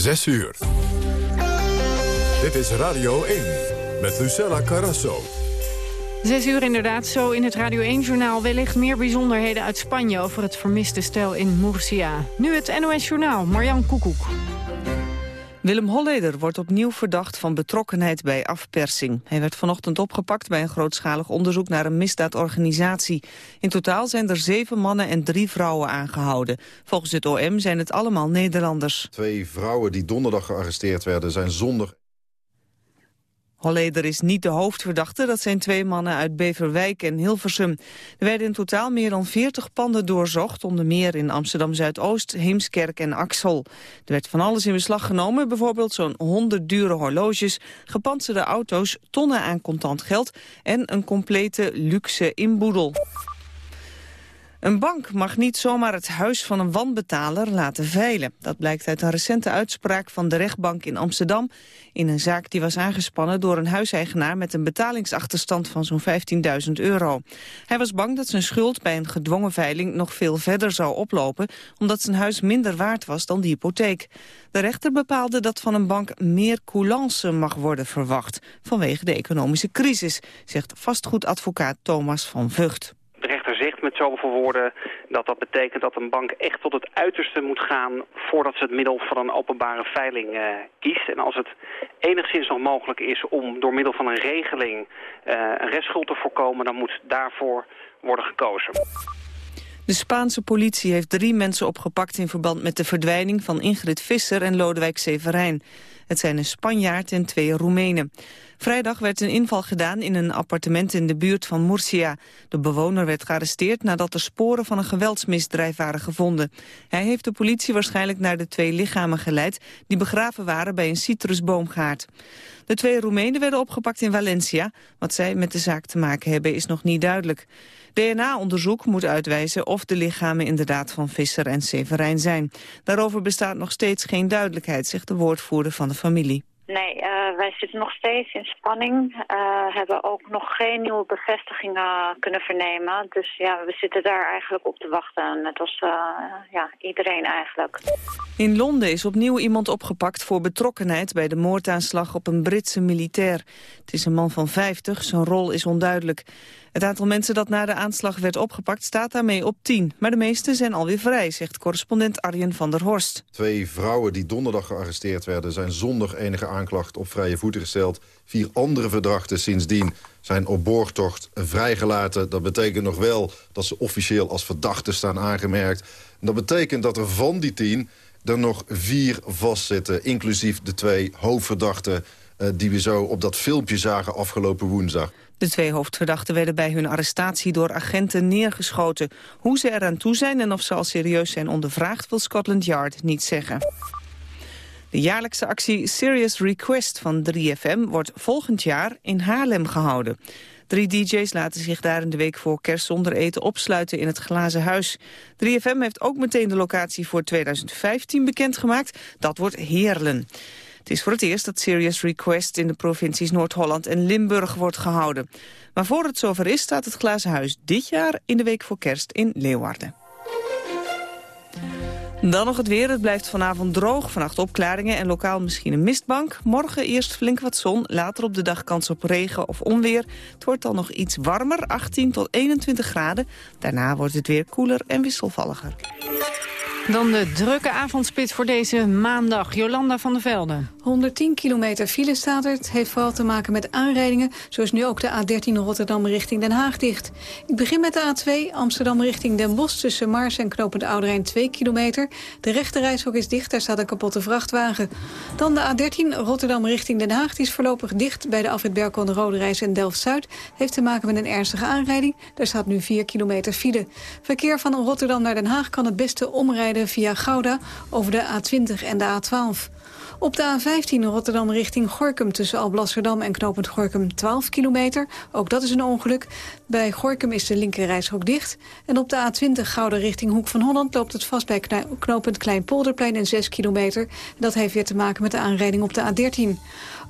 6 uur. Dit is Radio 1 met Lucella Carrasso. Zes uur inderdaad, zo in het Radio 1-journaal wellicht meer bijzonderheden uit Spanje over het vermiste stel in Murcia. Nu het NOS-journaal, Marjan Koekoek. Willem Holleder wordt opnieuw verdacht van betrokkenheid bij afpersing. Hij werd vanochtend opgepakt bij een grootschalig onderzoek naar een misdaadorganisatie. In totaal zijn er zeven mannen en drie vrouwen aangehouden. Volgens het OM zijn het allemaal Nederlanders. Twee vrouwen die donderdag gearresteerd werden zijn zonder Holleder is niet de hoofdverdachte, dat zijn twee mannen uit Beverwijk en Hilversum. Er werden in totaal meer dan 40 panden doorzocht, onder meer in Amsterdam-Zuidoost, Heemskerk en Axel. Er werd van alles in beslag genomen, bijvoorbeeld zo'n 100 dure horloges, gepantserde auto's, tonnen aan contant geld en een complete luxe inboedel. Een bank mag niet zomaar het huis van een wanbetaler laten veilen. Dat blijkt uit een recente uitspraak van de rechtbank in Amsterdam... in een zaak die was aangespannen door een huiseigenaar... met een betalingsachterstand van zo'n 15.000 euro. Hij was bang dat zijn schuld bij een gedwongen veiling... nog veel verder zou oplopen... omdat zijn huis minder waard was dan de hypotheek. De rechter bepaalde dat van een bank meer coulance mag worden verwacht... vanwege de economische crisis, zegt vastgoedadvocaat Thomas van Vught woorden dat dat betekent dat een bank echt tot het uiterste moet gaan voordat ze het middel van een openbare veiling uh, kiest. En als het enigszins nog mogelijk is om door middel van een regeling uh, een restschuld te voorkomen, dan moet daarvoor worden gekozen. De Spaanse politie heeft drie mensen opgepakt in verband met de verdwijning van Ingrid Visser en Lodewijk Severijn. Het zijn een Spanjaard en twee Roemenen. Vrijdag werd een inval gedaan in een appartement in de buurt van Murcia. De bewoner werd gearresteerd nadat er sporen van een geweldsmisdrijf waren gevonden. Hij heeft de politie waarschijnlijk naar de twee lichamen geleid... die begraven waren bij een citrusboomgaard. De twee Roemenen werden opgepakt in Valencia. Wat zij met de zaak te maken hebben is nog niet duidelijk. DNA-onderzoek moet uitwijzen of de lichamen inderdaad van Visser en Severijn zijn. Daarover bestaat nog steeds geen duidelijkheid, zegt de woordvoerder van de familie. Nee, uh, wij zitten nog steeds in spanning. Uh, hebben ook nog geen nieuwe bevestigingen kunnen vernemen. Dus ja, we zitten daar eigenlijk op te wachten. Net als uh, ja, iedereen eigenlijk. In Londen is opnieuw iemand opgepakt voor betrokkenheid... bij de moordaanslag op een Britse militair. Het is een man van 50, zijn rol is onduidelijk. Het aantal mensen dat na de aanslag werd opgepakt staat daarmee op 10. Maar de meeste zijn alweer vrij, zegt correspondent Arjen van der Horst. Twee vrouwen die donderdag gearresteerd werden... zijn zonder enige aanklacht op vrije voeten gesteld. Vier andere verdachten sindsdien zijn op borgtocht vrijgelaten. Dat betekent nog wel dat ze officieel als verdachten staan aangemerkt. dat betekent dat er van die tien er nog vier vastzitten... inclusief de twee hoofdverdachten die we zo op dat filmpje zagen afgelopen woensdag. De twee hoofdverdachten werden bij hun arrestatie door agenten neergeschoten. Hoe ze eraan toe zijn en of ze al serieus zijn ondervraagd... wil Scotland Yard niet zeggen. De jaarlijkse actie Serious Request van 3FM wordt volgend jaar in Haarlem gehouden. Drie DJ's laten zich daar in de week voor kerst zonder eten opsluiten in het glazen huis. 3FM heeft ook meteen de locatie voor 2015 bekendgemaakt. Dat wordt Heerlen. Het is voor het eerst dat Serious Request in de provincies Noord-Holland en Limburg wordt gehouden. Maar voor het zover is staat het Glazen Huis dit jaar in de week voor kerst in Leeuwarden. Dan nog het weer. Het blijft vanavond droog. Vannacht opklaringen en lokaal misschien een mistbank. Morgen eerst flink wat zon. Later op de dag kans op regen of onweer. Het wordt dan nog iets warmer, 18 tot 21 graden. Daarna wordt het weer koeler en wisselvalliger. Dan de drukke avondspits voor deze maandag. Jolanda van der Velde. 110 kilometer file staat er. Het heeft vooral te maken met aanrijdingen. Zo is nu ook de A13 Rotterdam richting Den Haag dicht. Ik begin met de A2 Amsterdam richting Den Bosch... tussen Mars en Knopend Ouderijn 2 kilometer. De rechte is dicht, daar staat een kapotte vrachtwagen. Dan de A13 Rotterdam richting Den Haag. Die is voorlopig dicht bij de afrit Berkel de Rode Reis en Delft-Zuid. Heeft te maken met een ernstige aanrijding. Daar staat nu 4 kilometer file. Verkeer van Rotterdam naar Den Haag kan het beste omrijden via Gouda over de A20 en de A12. Op de A15 Rotterdam richting Gorkum tussen Alblasserdam en knooppunt Gorkum 12 kilometer. Ook dat is een ongeluk. Bij Gorkum is de linkerrijstrook dicht. En op de A20 Gouda richting Hoek van Holland loopt het vast bij knooppunt Kleinpolderplein en 6 kilometer. Dat heeft weer te maken met de aanrijding op de A13.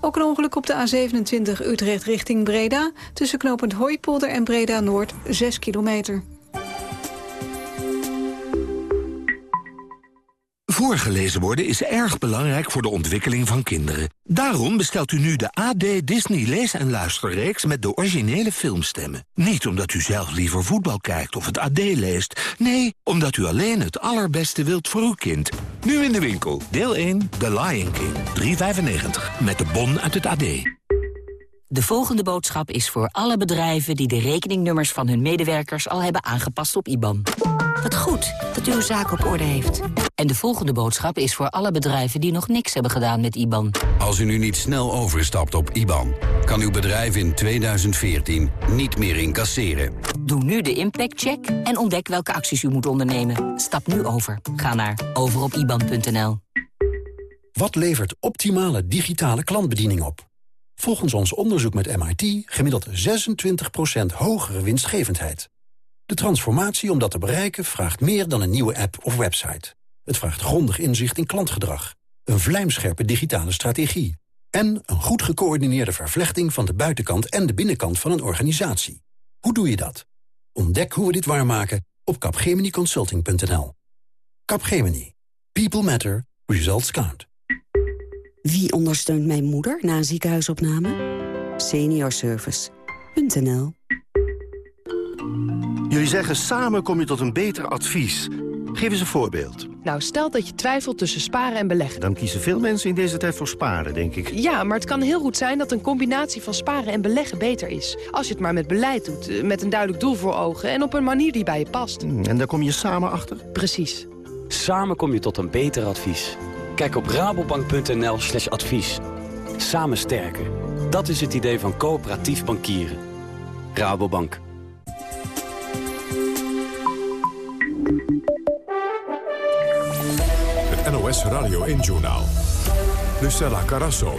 Ook een ongeluk op de A27 Utrecht richting Breda. Tussen knooppunt Hooipolder en Breda Noord 6 kilometer. Voorgelezen worden is erg belangrijk voor de ontwikkeling van kinderen. Daarom bestelt u nu de AD Disney lees- en luisterreeks met de originele filmstemmen. Niet omdat u zelf liever voetbal kijkt of het AD leest. Nee, omdat u alleen het allerbeste wilt voor uw kind. Nu in de winkel. Deel 1, The Lion King. 3,95. Met de bon uit het AD. De volgende boodschap is voor alle bedrijven die de rekeningnummers van hun medewerkers al hebben aangepast op IBAN. Wat goed dat u uw zaak op orde heeft. En de volgende boodschap is voor alle bedrijven die nog niks hebben gedaan met IBAN. Als u nu niet snel overstapt op IBAN, kan uw bedrijf in 2014 niet meer incasseren. Doe nu de impactcheck en ontdek welke acties u moet ondernemen. Stap nu over. Ga naar overopiban.nl. Wat levert optimale digitale klantbediening op? Volgens ons onderzoek met MIT gemiddeld 26% hogere winstgevendheid. De transformatie om dat te bereiken vraagt meer dan een nieuwe app of website. Het vraagt grondig inzicht in klantgedrag, een vlijmscherpe digitale strategie... en een goed gecoördineerde vervlechting van de buitenkant en de binnenkant van een organisatie. Hoe doe je dat? Ontdek hoe we dit waarmaken op capgeminiconsulting.nl. Capgemini. People matter. Results count. Wie ondersteunt mijn moeder na een ziekenhuisopname? Seniorservice.nl Jullie zeggen samen kom je tot een beter advies. Geef eens een voorbeeld. Nou, stel dat je twijfelt tussen sparen en beleggen. Dan kiezen veel mensen in deze tijd voor sparen, denk ik. Ja, maar het kan heel goed zijn dat een combinatie van sparen en beleggen beter is. Als je het maar met beleid doet, eh, met een duidelijk doel voor ogen... en op een manier die bij je past. Hmm, En daar kom je samen achter? Precies. Samen kom je tot een beter advies. Kijk op rabobank.nl slash advies. Samen sterker. Dat is het idee van coöperatief bankieren. Rabobank. Radio 1-journaal. Lucella Carasso.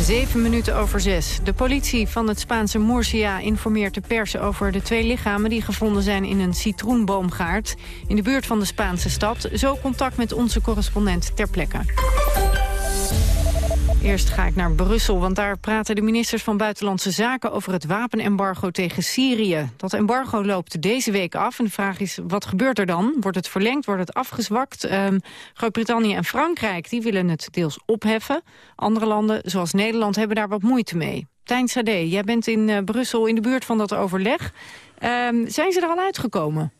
Zeven minuten over zes. De politie van het Spaanse Murcia informeert de pers over de twee lichamen... die gevonden zijn in een citroenboomgaard in de buurt van de Spaanse stad. Zo contact met onze correspondent ter plekke. Eerst ga ik naar Brussel, want daar praten de ministers van Buitenlandse Zaken over het wapenembargo tegen Syrië. Dat embargo loopt deze week af en de vraag is, wat gebeurt er dan? Wordt het verlengd, wordt het afgezwakt? Ehm, Groot-Brittannië en Frankrijk die willen het deels opheffen. Andere landen, zoals Nederland, hebben daar wat moeite mee. Tijn Sade, jij bent in eh, Brussel in de buurt van dat overleg. Ehm, zijn ze er al uitgekomen?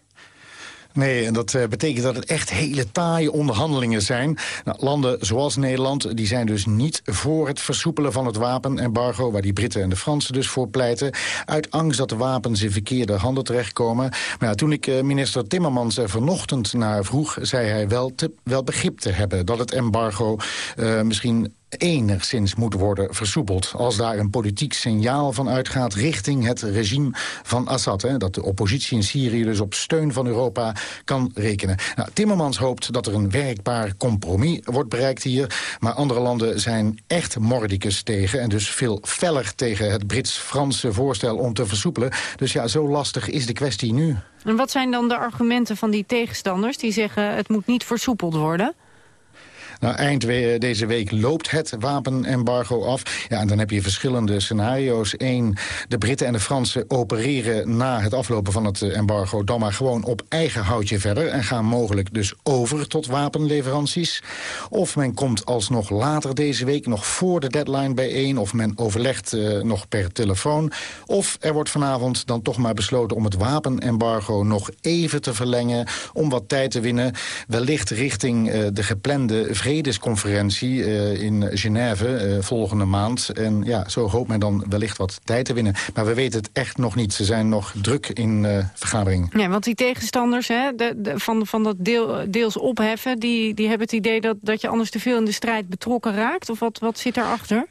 Nee, en dat eh, betekent dat het echt hele taaie onderhandelingen zijn. Nou, landen zoals Nederland die zijn dus niet voor het versoepelen van het wapenembargo... waar die Britten en de Fransen dus voor pleiten... uit angst dat de wapens in verkeerde handen terechtkomen. Maar ja, toen ik eh, minister Timmermans er vanochtend naar vroeg... zei hij wel, wel begrip te hebben dat het embargo uh, misschien enigszins moet worden versoepeld. Als daar een politiek signaal van uitgaat richting het regime van Assad. Hè, dat de oppositie in Syrië dus op steun van Europa kan rekenen. Nou, Timmermans hoopt dat er een werkbaar compromis wordt bereikt hier. Maar andere landen zijn echt mordicus tegen. En dus veel feller tegen het Brits-Franse voorstel om te versoepelen. Dus ja, zo lastig is de kwestie nu. En wat zijn dan de argumenten van die tegenstanders die zeggen het moet niet versoepeld worden? Nou, eind deze week loopt het wapenembargo af. Ja, en dan heb je verschillende scenario's. Eén, de Britten en de Fransen opereren na het aflopen van het embargo... dan maar gewoon op eigen houtje verder... en gaan mogelijk dus over tot wapenleveranties. Of men komt alsnog later deze week, nog voor de deadline bijeen... of men overlegt uh, nog per telefoon. Of er wordt vanavond dan toch maar besloten om het wapenembargo... nog even te verlengen, om wat tijd te winnen. Wellicht richting uh, de geplande vredesconferentie uh, in Genève uh, volgende maand. En ja, zo hoopt men dan wellicht wat tijd te winnen. Maar we weten het echt nog niet. Ze zijn nog druk in uh, vergadering. Ja, want die tegenstanders hè, de, de, van, van dat deel, deels opheffen... Die, die hebben het idee dat, dat je anders te veel in de strijd betrokken raakt? Of wat, wat zit daarachter?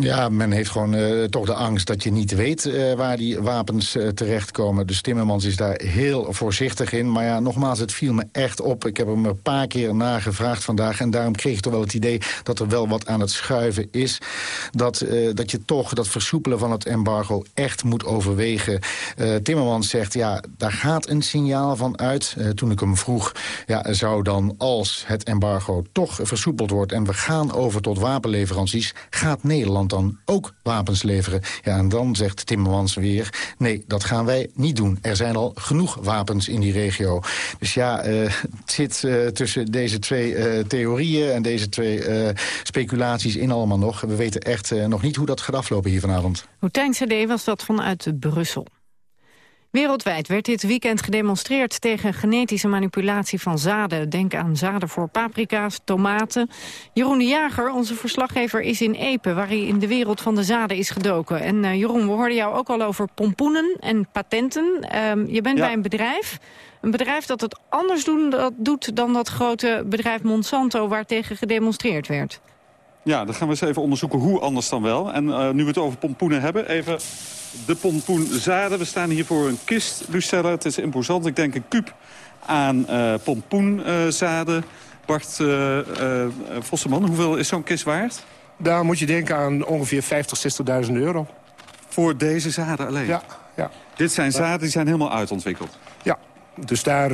Ja, men heeft gewoon uh, toch de angst dat je niet weet uh, waar die wapens uh, terechtkomen. Dus Timmermans is daar heel voorzichtig in. Maar ja, nogmaals, het viel me echt op. Ik heb hem een paar keer nagevraagd vandaag. En daarom kreeg ik toch wel het idee dat er wel wat aan het schuiven is. Dat, dat je toch dat versoepelen van het embargo echt moet overwegen. Timmermans zegt, ja, daar gaat een signaal van uit. toen ik hem vroeg, ja, zou dan als het embargo toch versoepeld wordt... en we gaan over tot wapenleveranties, gaat Nederland Dan ook wapens leveren? Ja, en dan zegt Timmermans weer... nee, dat gaan wij niet doen. Er zijn al genoeg wapens in die regio. Dus ja, uh, het zit uh, tussen deze twee uh, theorieën... en deze twee speculaties in allemaal nog. We weten echt nog niet hoe dat gaat aflopen hier vanavond. Hoetijn CD was dat vanuit Brussel. Wereldwijd werd dit weekend gedemonstreerd tegen genetische manipulatie van zaden. Denk aan zaden voor paprika's, tomaten. Jeroen de Jager, onze verslaggever, is in Epe... waar hij in de wereld van de zaden is gedoken. En uh, Jeroen, we hoorden jou ook al over pompoenen en patenten. Um, je bent ja. bij een bedrijf, een bedrijf dat het anders doen, dat doet... dan dat grote bedrijf Monsanto waar tegen gedemonstreerd werd. Ja, dan gaan we eens even onderzoeken hoe anders dan wel. En uh, nu we het over pompoenen hebben, even de pompoenzaden. We staan hier voor een kist, Lucella. Het is imposant. Ik denk een kuub aan uh, pompoenzaden. Bart uh, Vosseman, hoeveel is zo'n kist waard? Daar moet je denken aan ongeveer 50, 60.000 euro. Voor deze zaden alleen? Ja. ja. Dit zijn zaden die zijn helemaal uitontwikkeld? Ja, dus daar,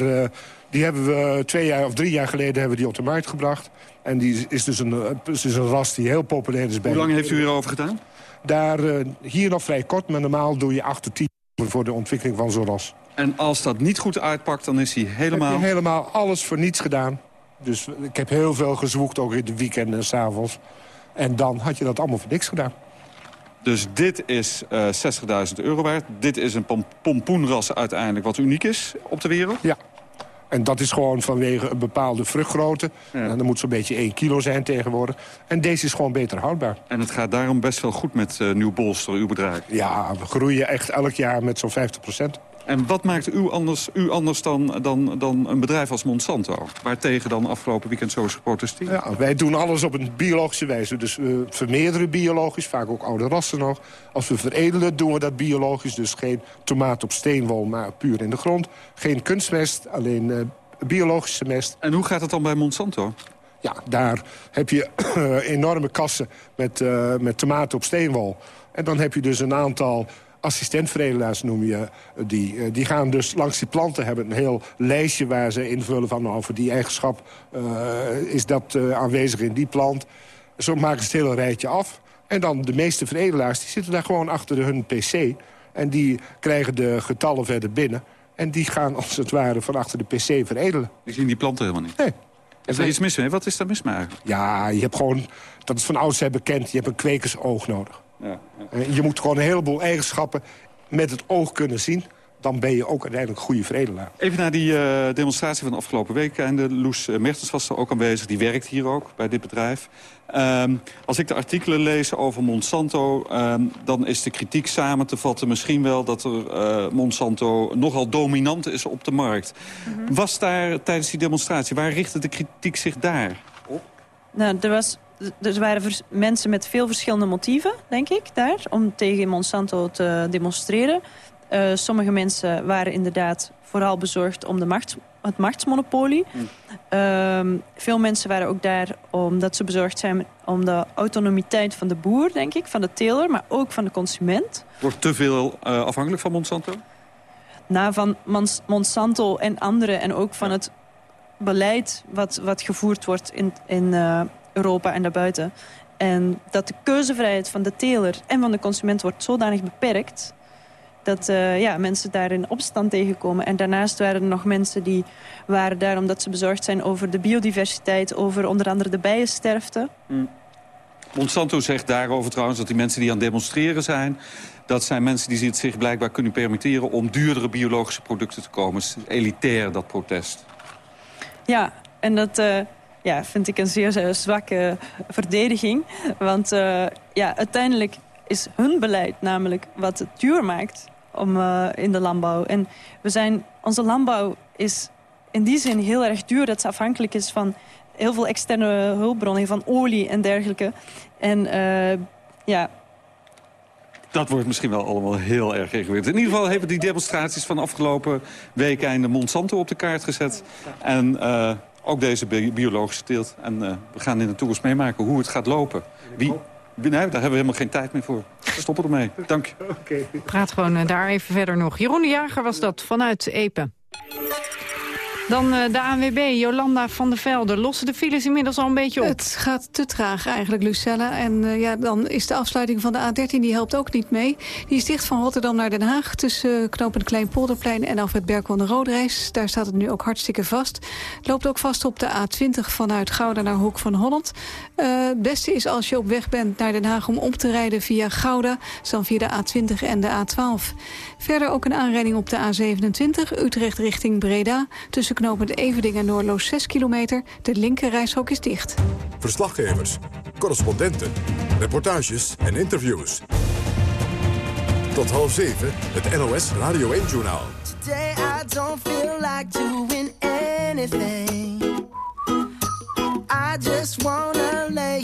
die hebben we twee jaar of drie jaar geleden hebben we die op de markt gebracht. En die is dus een, is een ras die heel populair is. Bij Hoe lang heeft u hierover gedaan? Daar, uh, hier nog vrij kort, maar normaal doe je 8 tot 10 voor de ontwikkeling van zo'n ras. En als dat niet goed uitpakt, dan is hij helemaal... Heb je helemaal alles voor niets gedaan. Dus ik heb heel veel gezwoegd, ook in de weekenden en s'avonds. En dan had je dat allemaal voor niks gedaan. Dus dit is uh, 60.000 euro waard. Dit is een pom pompoenras uiteindelijk wat uniek is op de wereld? Ja. En dat is gewoon vanwege een bepaalde vruchtgrootte. Ja. En dan moet zo'n beetje 1 kilo zijn tegenwoordig. En deze is gewoon beter houdbaar. En het gaat daarom best wel goed met uh, Nieuw Bolster, uw bedrijf? Ja, we groeien echt elk jaar met zo'n 50 procent. En wat maakt u anders, u anders dan, dan, dan een bedrijf als Monsanto? Waartegen dan afgelopen weekend zo is geprotesteerd? Ja, wij doen alles op een biologische wijze. Dus we vermeerderen biologisch, vaak ook oude rassen nog. Als we veredelen, doen we dat biologisch. Dus geen tomaat op steenwol, maar puur in de grond. Geen kunstmest, alleen uh, biologische mest. En hoe gaat het dan bij Monsanto? Ja, daar heb je enorme kassen met, uh, met tomaten op steenwol. En dan heb je dus een aantal assistentveredelaars noem je die. Die gaan dus langs die planten hebben een heel lijstje waar ze invullen van... nou, voor die eigenschap uh, is dat uh, aanwezig in die plant. Zo maken ze het hele rijtje af. En dan de meeste veredelaars die zitten daar gewoon achter hun pc. En die krijgen de getallen verder binnen. En die gaan als het ware van achter de pc veredelen. Die zien die planten helemaal niet? Nee. Is er iets mis mee? Wat is daar mis mee eigenlijk? Ja, je hebt gewoon, dat is van oudsher bekend, je hebt een kwekersoog nodig. Ja, ja. Je moet gewoon een heleboel eigenschappen met het oog kunnen zien. Dan ben je ook uiteindelijk een goede veredelaar. Even naar die uh, demonstratie van de afgelopen week. En de Loes Mertens was er ook aanwezig. Die werkt hier ook bij dit bedrijf. Um, als ik de artikelen lees over Monsanto... Um, dan is de kritiek samen te vatten misschien wel... dat er uh, Monsanto nogal dominant is op de markt. Mm -hmm. Was daar tijdens die demonstratie... waar richtte de kritiek zich daar op? Nou, er was er waren mensen met veel verschillende motieven, denk ik, daar... om tegen Monsanto te demonstreren. Uh, sommige mensen waren inderdaad vooral bezorgd om de macht, het machtsmonopolie. Mm. Uh, veel mensen waren ook daar omdat ze bezorgd zijn... om de autonomiteit van de boer, denk ik, van de teler... maar ook van de consument. Wordt te veel uh, afhankelijk van Monsanto? Nou, van Monsanto en anderen en ook van het beleid... wat, wat gevoerd wordt in... in uh, Europa en daarbuiten. En dat de keuzevrijheid van de teler en van de consument wordt zodanig beperkt... dat uh, ja, mensen daar in opstand tegenkomen. En daarnaast waren er nog mensen die waren daar omdat ze bezorgd zijn... over de biodiversiteit, over onder andere de bijensterfte. Mm. Monsanto zegt daarover trouwens dat die mensen die aan het demonstreren zijn... dat zijn mensen die het zich blijkbaar kunnen permitteren... om duurdere biologische producten te komen. Het is elitair, dat protest. Ja, en dat... Uh, ja, vind ik een zeer zwakke verdediging. Want uh, ja, uiteindelijk is hun beleid namelijk wat het duur maakt om, uh, in de landbouw. En we zijn, onze landbouw is in die zin heel erg duur... dat ze afhankelijk is van heel veel externe hulpbronnen... van olie en dergelijke. En uh, ja, dat wordt misschien wel allemaal heel erg ingewikkeld. In ieder geval hebben die demonstraties van afgelopen weken... einde Monsanto op de kaart gezet. En ook deze bi biologische teelt. En uh, we gaan in de toekomst meemaken hoe het gaat lopen. Wie... Daar hebben we helemaal geen tijd meer voor. Stoppen ermee. Dank je. Praat gewoon uh, daar even verder nog. Jeroen de Jager was dat vanuit Epen. Dan uh, de ANWB, Jolanda van der Velde. Lossen de files inmiddels al een beetje op? Het gaat te traag eigenlijk, Lucella. En uh, ja, dan is de afsluiting van de A13, die helpt ook niet mee. Die is dicht van Rotterdam naar Den Haag... tussen uh, knooppunt Kleinpolderplein en Alfred Berkwan de Roodreis. Daar staat het nu ook hartstikke vast. Het loopt ook vast op de A20 vanuit Gouda naar Hoek van Holland. het beste is als je op weg bent naar Den Haag om om te rijden via Gouda... dan via de A20 en de A12. Verder ook een aanrijding op de A27, Utrecht richting Breda... tussen knooppunt Everding en Noordloos 6 kilometer. De linkerrijshok is dicht. Verslaggevers, correspondenten, reportages en interviews. Tot half zeven, het NOS Radio 1-journaal. Today I don't feel like doing anything. I just wanna lay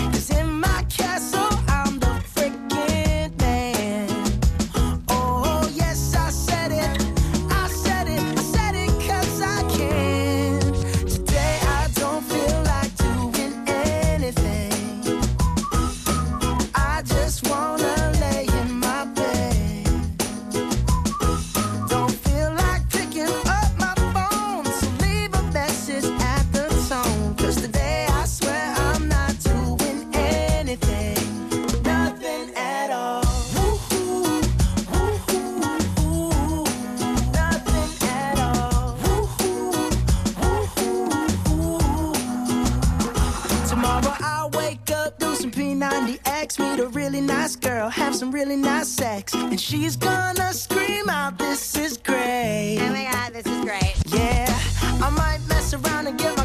Some really nice sex, and she's gonna scream out, "This is great!" Oh my god, this is great. Yeah, I might mess around and get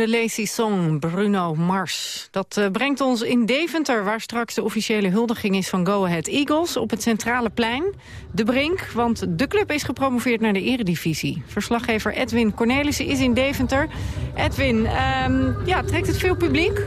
de Lazy Song, Bruno Mars. Dat eh, brengt ons in Deventer, waar straks de officiële huldiging is van Go Ahead Eagles... op het Centrale Plein, de Brink, want de club is gepromoveerd naar de eredivisie. Verslaggever Edwin Cornelissen is in Deventer. Edwin, ehm, ja, trekt het veel publiek?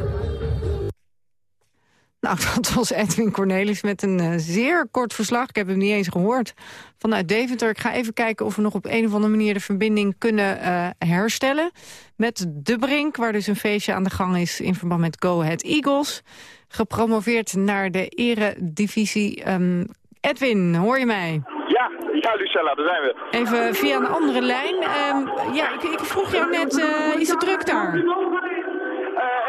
Nou, dat was Edwin Cornelis met een eh, zeer kort verslag. Ik heb hem niet eens gehoord vanuit Deventer. Ik ga even kijken of we nog op een of andere manier de verbinding kunnen eh, herstellen. Met De Brink, waar dus een feestje aan de gang is in verband met Go Ahead Eagles. Gepromoveerd naar de eredivisie. Ehm, Edwin, hoor je mij? Ja, ja, Lucella, daar zijn we. Even via een andere lijn. Ehm, ja, ik, ik vroeg jou net, eh, is het druk daar?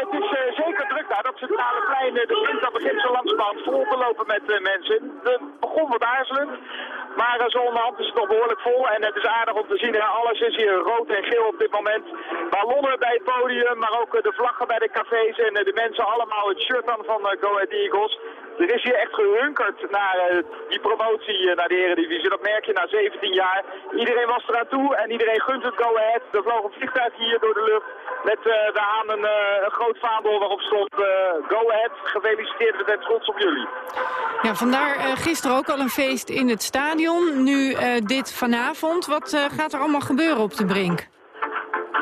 Het is eh, zeker druk daar. Dat centrale plein, eh, de sprint, dat begint zo langzamerhand vol te lopen met eh, mensen. Het begon wat aarzelend. Maar eh, zo onderhand is het nog behoorlijk vol. En het is aardig om te zien, hè, alles is hier rood en geel op dit moment. Ballonnen bij het podium, maar ook de vlaggen bij de cafés. En de mensen allemaal het shirt aan van Go Ahead Eagles. Er is hier echt gehunkerd naar uh, die promotie uh, naar de Eredivisie. Dat merk je na 17 jaar. Iedereen was eraan toe en iedereen gunt het Go Ahead. Er vloog een vliegtuig hier door de lucht met uh, daaraan een, een, groot vaandel waarop stond Go Ahead. Gefeliciteerd, we zijn trots op jullie. Ja, vandaar gisteren ook al een feest in het stadion. Nu dit vanavond. Wat gaat er allemaal gebeuren op de Brink?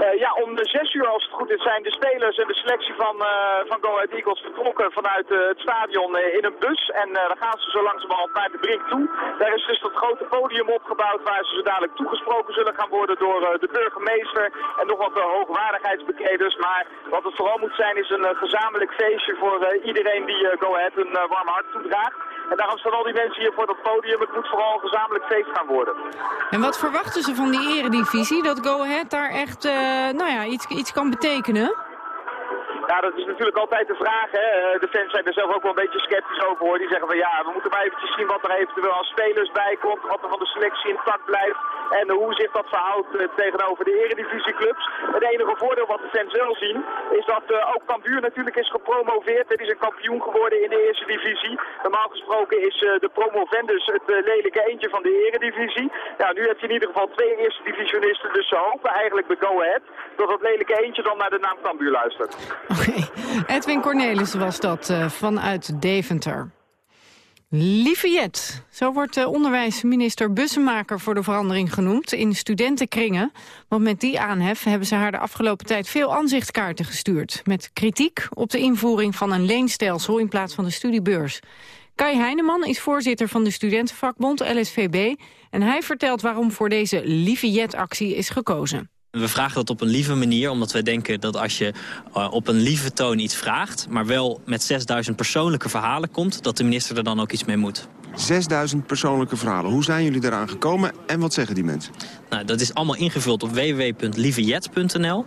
Uh, ja, om de zes uur als het goed is zijn de spelers en de selectie van, uh, van Go Ahead Eagles vertrokken vanuit uh, het stadion in een bus. En dan gaan ze zo langzamerhand naar de brink toe. Daar is dus dat grote podium opgebouwd waar ze zo dadelijk toegesproken zullen gaan worden door de burgemeester en nog wat hoogwaardigheidsbekleders. Maar wat het vooral moet zijn is een gezamenlijk feestje voor iedereen die Go Ahead een warm hart toedraagt. En daarom staan al die mensen hier voor het podium. Het moet vooral gezamenlijk feest gaan worden. En wat verwachten ze van die eredivisie? Dat Go Ahead daar echt nou ja, iets, iets kan betekenen? Ja, dat is natuurlijk altijd de vraag. Hè. Eh, de fans zijn er zelf ook wel een beetje sceptisch over hoor. Die zeggen van ja, we moeten maar eventjes zien wat er eventueel als spelers bij komt. Wat er van de selectie intact blijft. En hoe zich dat verhoudt tegenover de eredivisieclubs. Het enige voordeel wat de fans wel zien, is dat uh, ook Cambuur natuurlijk is gepromoveerd. Het is een kampioen geworden in de eerste divisie. Normaal gesproken is de promovendus het lelijke eentje van de eredivisie. Ja, nu heb je in ieder geval twee eerste divisionisten. Dus ze hopen eigenlijk bij Go Ahead dat dat lelijke eentje dan naar de naam Cambuur luistert. Oké, Edwin Cornelis was dat uh, vanuit Deventer. Lieve Jet, zo wordt de onderwijsminister Bussemaker voor de verandering genoemd in studentenkringen. Want met die aanhef hebben ze haar de afgelopen tijd veel aanzichtkaarten gestuurd. Met kritiek op de invoering van een leenstelsel in plaats van de studiebeurs. Kai Heineman is voorzitter van de studentenvakbond LSVB. En hij vertelt waarom voor deze Lieve Jet-actie is gekozen. We vragen dat op een lieve manier, omdat wij denken dat als je uh, op een lieve toon iets vraagt... maar wel met 6000 persoonlijke verhalen komt, dat de minister er dan ook iets mee moet. 6000 persoonlijke verhalen. Hoe zijn jullie eraan gekomen en wat zeggen die mensen? Nou, dat is allemaal ingevuld op www.lievejet.nl. Um,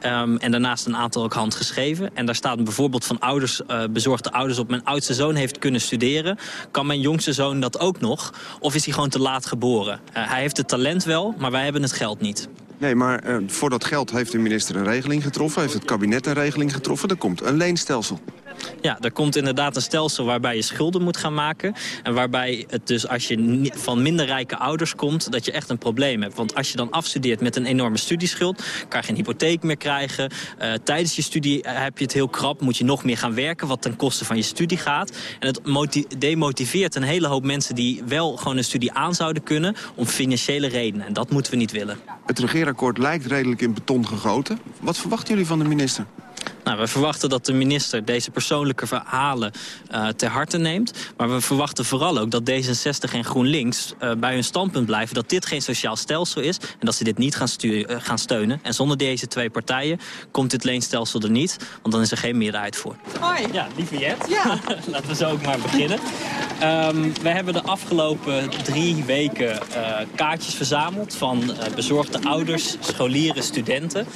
ehm, en daarnaast een aantal ook handgeschreven. En daar staat bijvoorbeeld van ouders, uh, bezorgde ouders op... mijn oudste zoon heeft kunnen studeren. Kan mijn jongste zoon dat ook nog? Of is hij gewoon te laat geboren? Uh, hij heeft het talent wel, maar wij hebben het geld niet. Nee, maar uh, voor dat geld heeft de minister een regeling getroffen... heeft het kabinet een regeling getroffen. Er komt een leenstelsel. Ja, er komt inderdaad een stelsel waarbij je schulden moet gaan maken. En waarbij het dus als je van minder rijke ouders komt... dat je echt een probleem hebt. Want als je dan afstudeert met een enorme studieschuld... kan je geen hypotheek meer krijgen. Uh, tijdens je studie heb je het heel krap. Moet je nog meer gaan werken, wat ten koste van je studie gaat. En het demotiveert een hele hoop mensen... die wel gewoon een studie aan zouden kunnen... om financiële redenen. En dat moeten we niet willen. Het regeerakkoord lijkt redelijk in beton gegoten. Wat verwachten jullie van de minister? Nou, we verwachten dat de minister deze persoonlijke verhalen uh, ter harte neemt. Maar we verwachten vooral ook dat D66 en GroenLinks uh, bij hun standpunt blijven... dat dit geen sociaal stelsel is en dat ze dit niet gaan, uh, gaan steunen. En zonder deze twee partijen komt dit leenstelsel er niet. Want dan is er geen meerderheid voor. Hoi. Ja, lieve Jet. Ja. Laten we zo ook maar beginnen. Um, we hebben de afgelopen drie weken kaartjes verzameld... van bezorgde ouders, scholieren, studenten.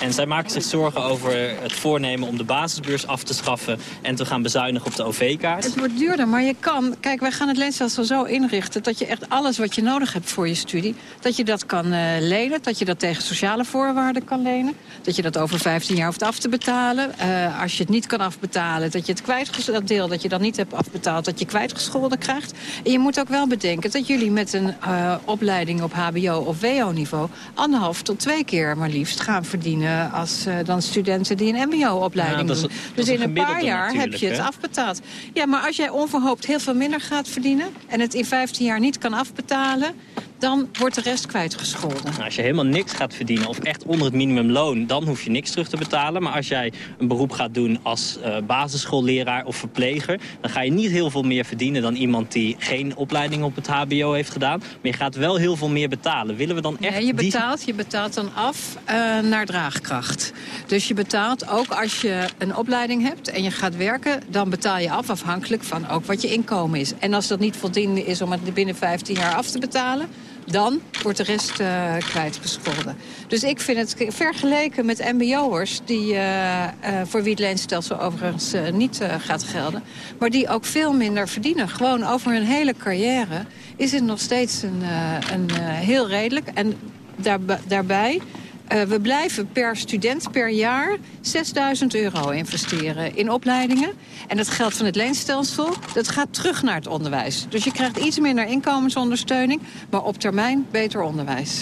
En zij maken zich zorgen over het om de basisbeurs af te schaffen... en te gaan bezuinigen op de OV-kaart. Het wordt duurder, maar je kan... Kijk, wij gaan het leenstelsel zo inrichten... dat je echt alles wat je nodig hebt voor je studie... dat je dat kan uh, lenen, dat je dat tegen sociale voorwaarden kan lenen... dat je dat over 15 jaar hoeft af te betalen. Uh, als je het niet kan afbetalen, dat je het dat deel dat je dan niet hebt afbetaald, dat je kwijtgescholden krijgt. En je moet ook wel bedenken dat jullie met een uh, opleiding op hbo- of wo-niveau... anderhalf tot twee keer maar liefst gaan verdienen... als dan studenten die een mbo-opleiding ja, doen. Dus in een paar jaar heb je het afbetaald. Ja, maar als jij onverhoopt heel veel minder gaat verdienen... en het in 15 jaar niet kan afbetalen dan wordt de rest kwijtgescholden. Nou, als je helemaal niks gaat verdienen of echt onder het minimumloon... dan hoef je niks terug te betalen. Maar als jij een beroep gaat doen als uh, basisschoolleraar of verpleger... dan ga je niet heel veel meer verdienen dan iemand die geen opleiding op het hbo heeft gedaan. Maar je gaat wel heel veel meer betalen. Willen we dan echt... Nee, je betaalt, je betaalt dan af uh, naar draagkracht. Dus je betaalt ook als je een opleiding hebt en je gaat werken... dan betaal je af afhankelijk van ook wat je inkomen is. En als dat niet voldoende is om het binnen 15 jaar af te betalen dan wordt de rest uh, kwijtgescholden. Dus ik vind het vergeleken met mbo'ers... die uh, uh, voor wie het leenstelsel overigens niet gaat gelden... maar die ook veel minder verdienen. Gewoon over hun hele carrière is het nog steeds een, een heel redelijk. En daar, daarbij Uh, we blijven per student per jaar 6000 euro investeren in opleidingen. En dat geld van het leenstelsel, dat gaat terug naar het onderwijs. Dus je krijgt iets minder inkomensondersteuning, maar op termijn beter onderwijs.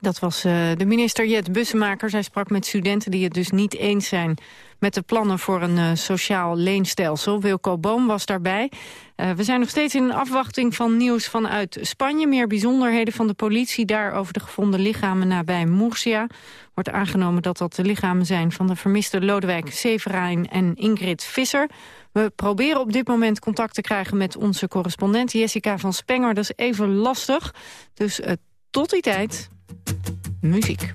Dat was uh, de minister Jet Bussemaker. Zij sprak met studenten die het dus niet eens zijn met de plannen voor een uh, sociaal leenstelsel. Wilco Boom was daarbij. Uh, we zijn nog steeds in afwachting van nieuws vanuit Spanje. Meer bijzonderheden van de politie daar over de gevonden lichamen nabij Murcia. Wordt aangenomen dat dat de lichamen zijn van de vermiste Lodewijk Severijn en Ingrid Visser. We proberen op dit moment contact te krijgen met onze correspondent Jessica van Spenger. Dat is even lastig. Dus uh, tot die tijd, muziek.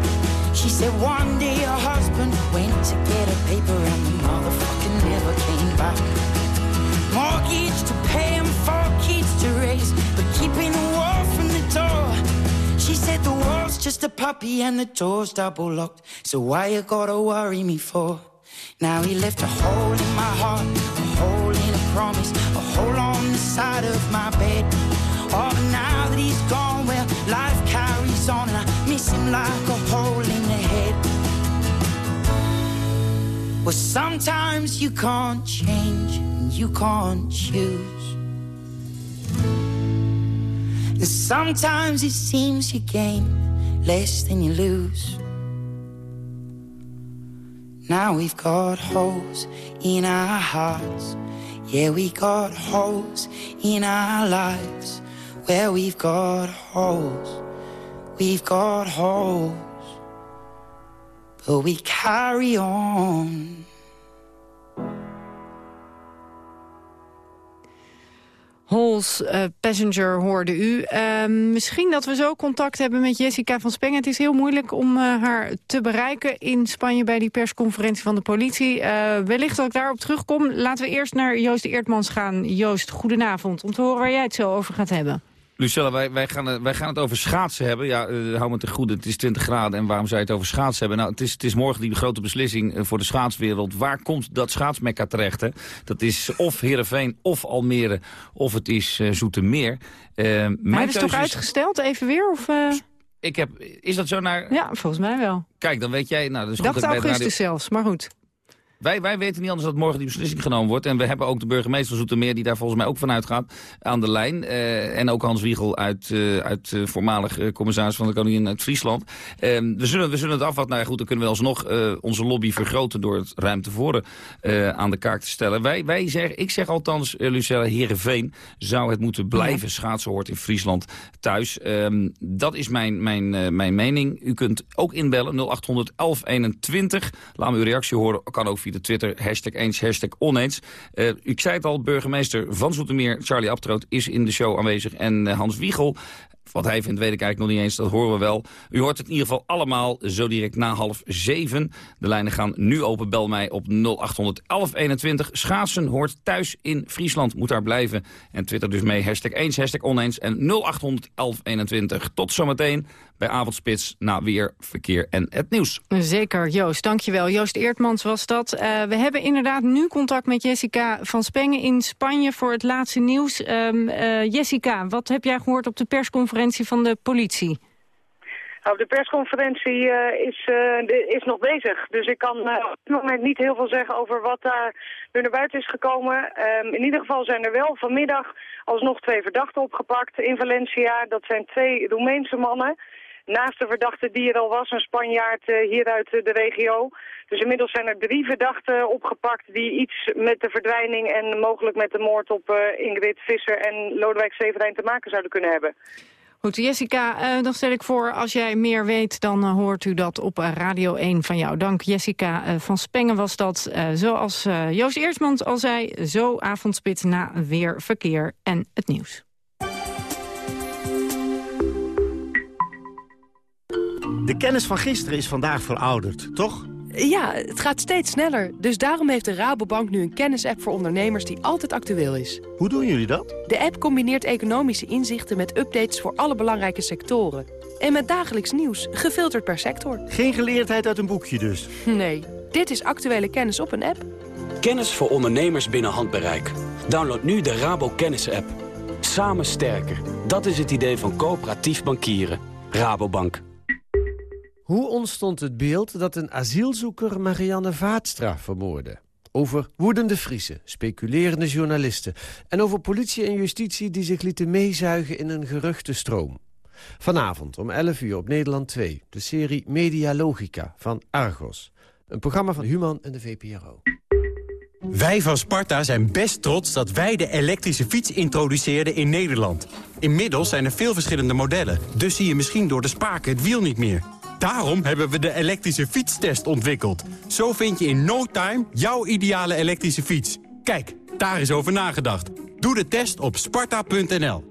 She said one day her husband went to get a paper and the motherfucker never came back. Mortgage to pay and four kids to raise, but keeping the wall from the door. She said the wall's just a puppy and the door's double locked. So why you gotta worry me for? Now he left a hole in my heart, a hole in a promise, a hole on the side of my bed. Oh, but now that he's gone, well, life carries on, and I miss him like a hole Well, sometimes you can't change, and you can't choose. And sometimes it seems you gain less than you lose. Now we've got holes in our hearts. Yeah, we got holes in our lives. Where we've got holes, we've got holes. We carry on. Hols uh, Passenger hoorde u. Uh, misschien dat we zo contact hebben met Jessica van Spengen. Het is heel moeilijk om uh, haar te bereiken in Spanje bij die persconferentie van de politie. Uh, wellicht dat ik daarop terugkom. Laten we eerst naar Joost Eertmans gaan. Joost, goedenavond. Om te horen waar jij het zo over gaat hebben. Lucella, wij, wij, gaan, wij gaan het over schaatsen hebben. Ja, uh, hou me te goed, het is 20 graden. En waarom zou je het over schaatsen hebben? Nou, het is, het is morgen die grote beslissing voor de schaatswereld. Waar komt dat schaatsmekka terecht? Hè? Dat is of Heerenveen of Almere, of het is uh, Zoetermeer. Uh, maar het is toch uitgesteld, even weer? Of, Ik heb, is dat zo naar... Ja, volgens mij wel. Kijk, dan weet jij... Nou, dus Dacht augustus radio... zelfs, maar goed. Wij, wij weten niet anders dat morgen die beslissing genomen wordt. En we hebben ook de burgemeester Zoetermeer die daar volgens mij ook vanuit gaat aan de lijn. Uh, en ook Hans Wiegel uit, uh, uit uh, voormalig commissaris van de koningin uit Friesland. we, zullen, we zullen het afwachten. Nou ja, goed, dan kunnen we alsnog onze lobby vergroten door het ruim tevoren aan de kaak te stellen. Wij, wij zeggen, ik zeg althans, Lucella Heerenveen zou het moeten blijven. Schaatsen hoort in Friesland thuis. Um, dat is mijn, mijn, mijn mening. U kunt ook inbellen 0800 1121. Laat me uw reactie horen. Kan ook via de Twitter, hashtag eens, hashtag oneens. Uh, ik zei het al, burgemeester van Zoetermeer, Charlie Abtroot, is in de show aanwezig. En uh, Hans Wiegel, wat hij vindt, weet ik eigenlijk nog niet eens. Dat horen we wel. U hoort het in ieder geval allemaal zo direct na half zeven. De lijnen gaan nu open. Bel mij op 0800 1121. Schaatsen hoort thuis in Friesland. Moet daar blijven. En twitter dus mee. Hashtag eens, hashtag oneens. En 0800 1121. Tot zometeen bij Avondspits na weer, verkeer en het nieuws. Zeker, Joost. Dankjewel. Joost Eertmans was dat. Uh, we hebben inderdaad nu contact met Jessica van Spengen in Spanje voor het laatste nieuws. Um, uh, Jessica, wat heb jij gehoord op de persconferentie van de politie? Nou, de persconferentie uh, is, uh, is nog bezig. Dus ik kan uh, op dit moment niet heel veel zeggen over wat daar nu naar buiten is gekomen. Um, in ieder geval zijn er wel vanmiddag alsnog twee verdachten opgepakt in Valencia. Dat zijn twee Roemeense mannen. Naast de verdachte die er al was, een Spanjaard hier uit de regio. Dus inmiddels zijn er drie verdachten opgepakt die iets met de verdwijning en mogelijk met de moord op Ingrid Visser en Lodewijk Severijn te maken zouden kunnen hebben. Goed, Jessica, uh, dan stel ik voor, als jij meer weet... dan hoort u dat op Radio 1 van jou. Dank, Jessica van Spengen was dat. zoals Joost Eersmans al zei, zo avondspit na weer verkeer en het nieuws. De kennis van gisteren is vandaag verouderd, toch? Ja, het gaat steeds sneller. Dus daarom heeft de Rabobank nu een kennisapp voor ondernemers die altijd actueel is. Hoe doen jullie dat? De app combineert economische inzichten met updates voor alle belangrijke sectoren. En met dagelijks nieuws, gefilterd per sector. Geen geleerdheid uit een boekje dus? Nee, dit is actuele kennis op een app. Kennis voor ondernemers binnen handbereik. Download nu de Rabo Kennis app. Samen sterker. Dat is het idee van coöperatief bankieren. Rabobank. Hoe ontstond het beeld dat een asielzoeker Marianne Vaatstra vermoordde? Over woedende Friese, speculerende journalisten... en over politie en justitie die zich lieten meezuigen in een geruchtenstroom. Vanavond om 11 uur op Nederland 2, de serie Medialogica van Argos. Een programma van Human en de VPRO. Wij van Sparta zijn best trots dat wij de elektrische fiets introduceerden in Nederland. Inmiddels zijn er veel verschillende modellen, dus zie je misschien door de spaken het wiel niet meer... Daarom hebben we de elektrische fietstest ontwikkeld. Zo vind je in no time jouw ideale elektrische fiets. Kijk, daar is over nagedacht. Doe de test op sparta.nl.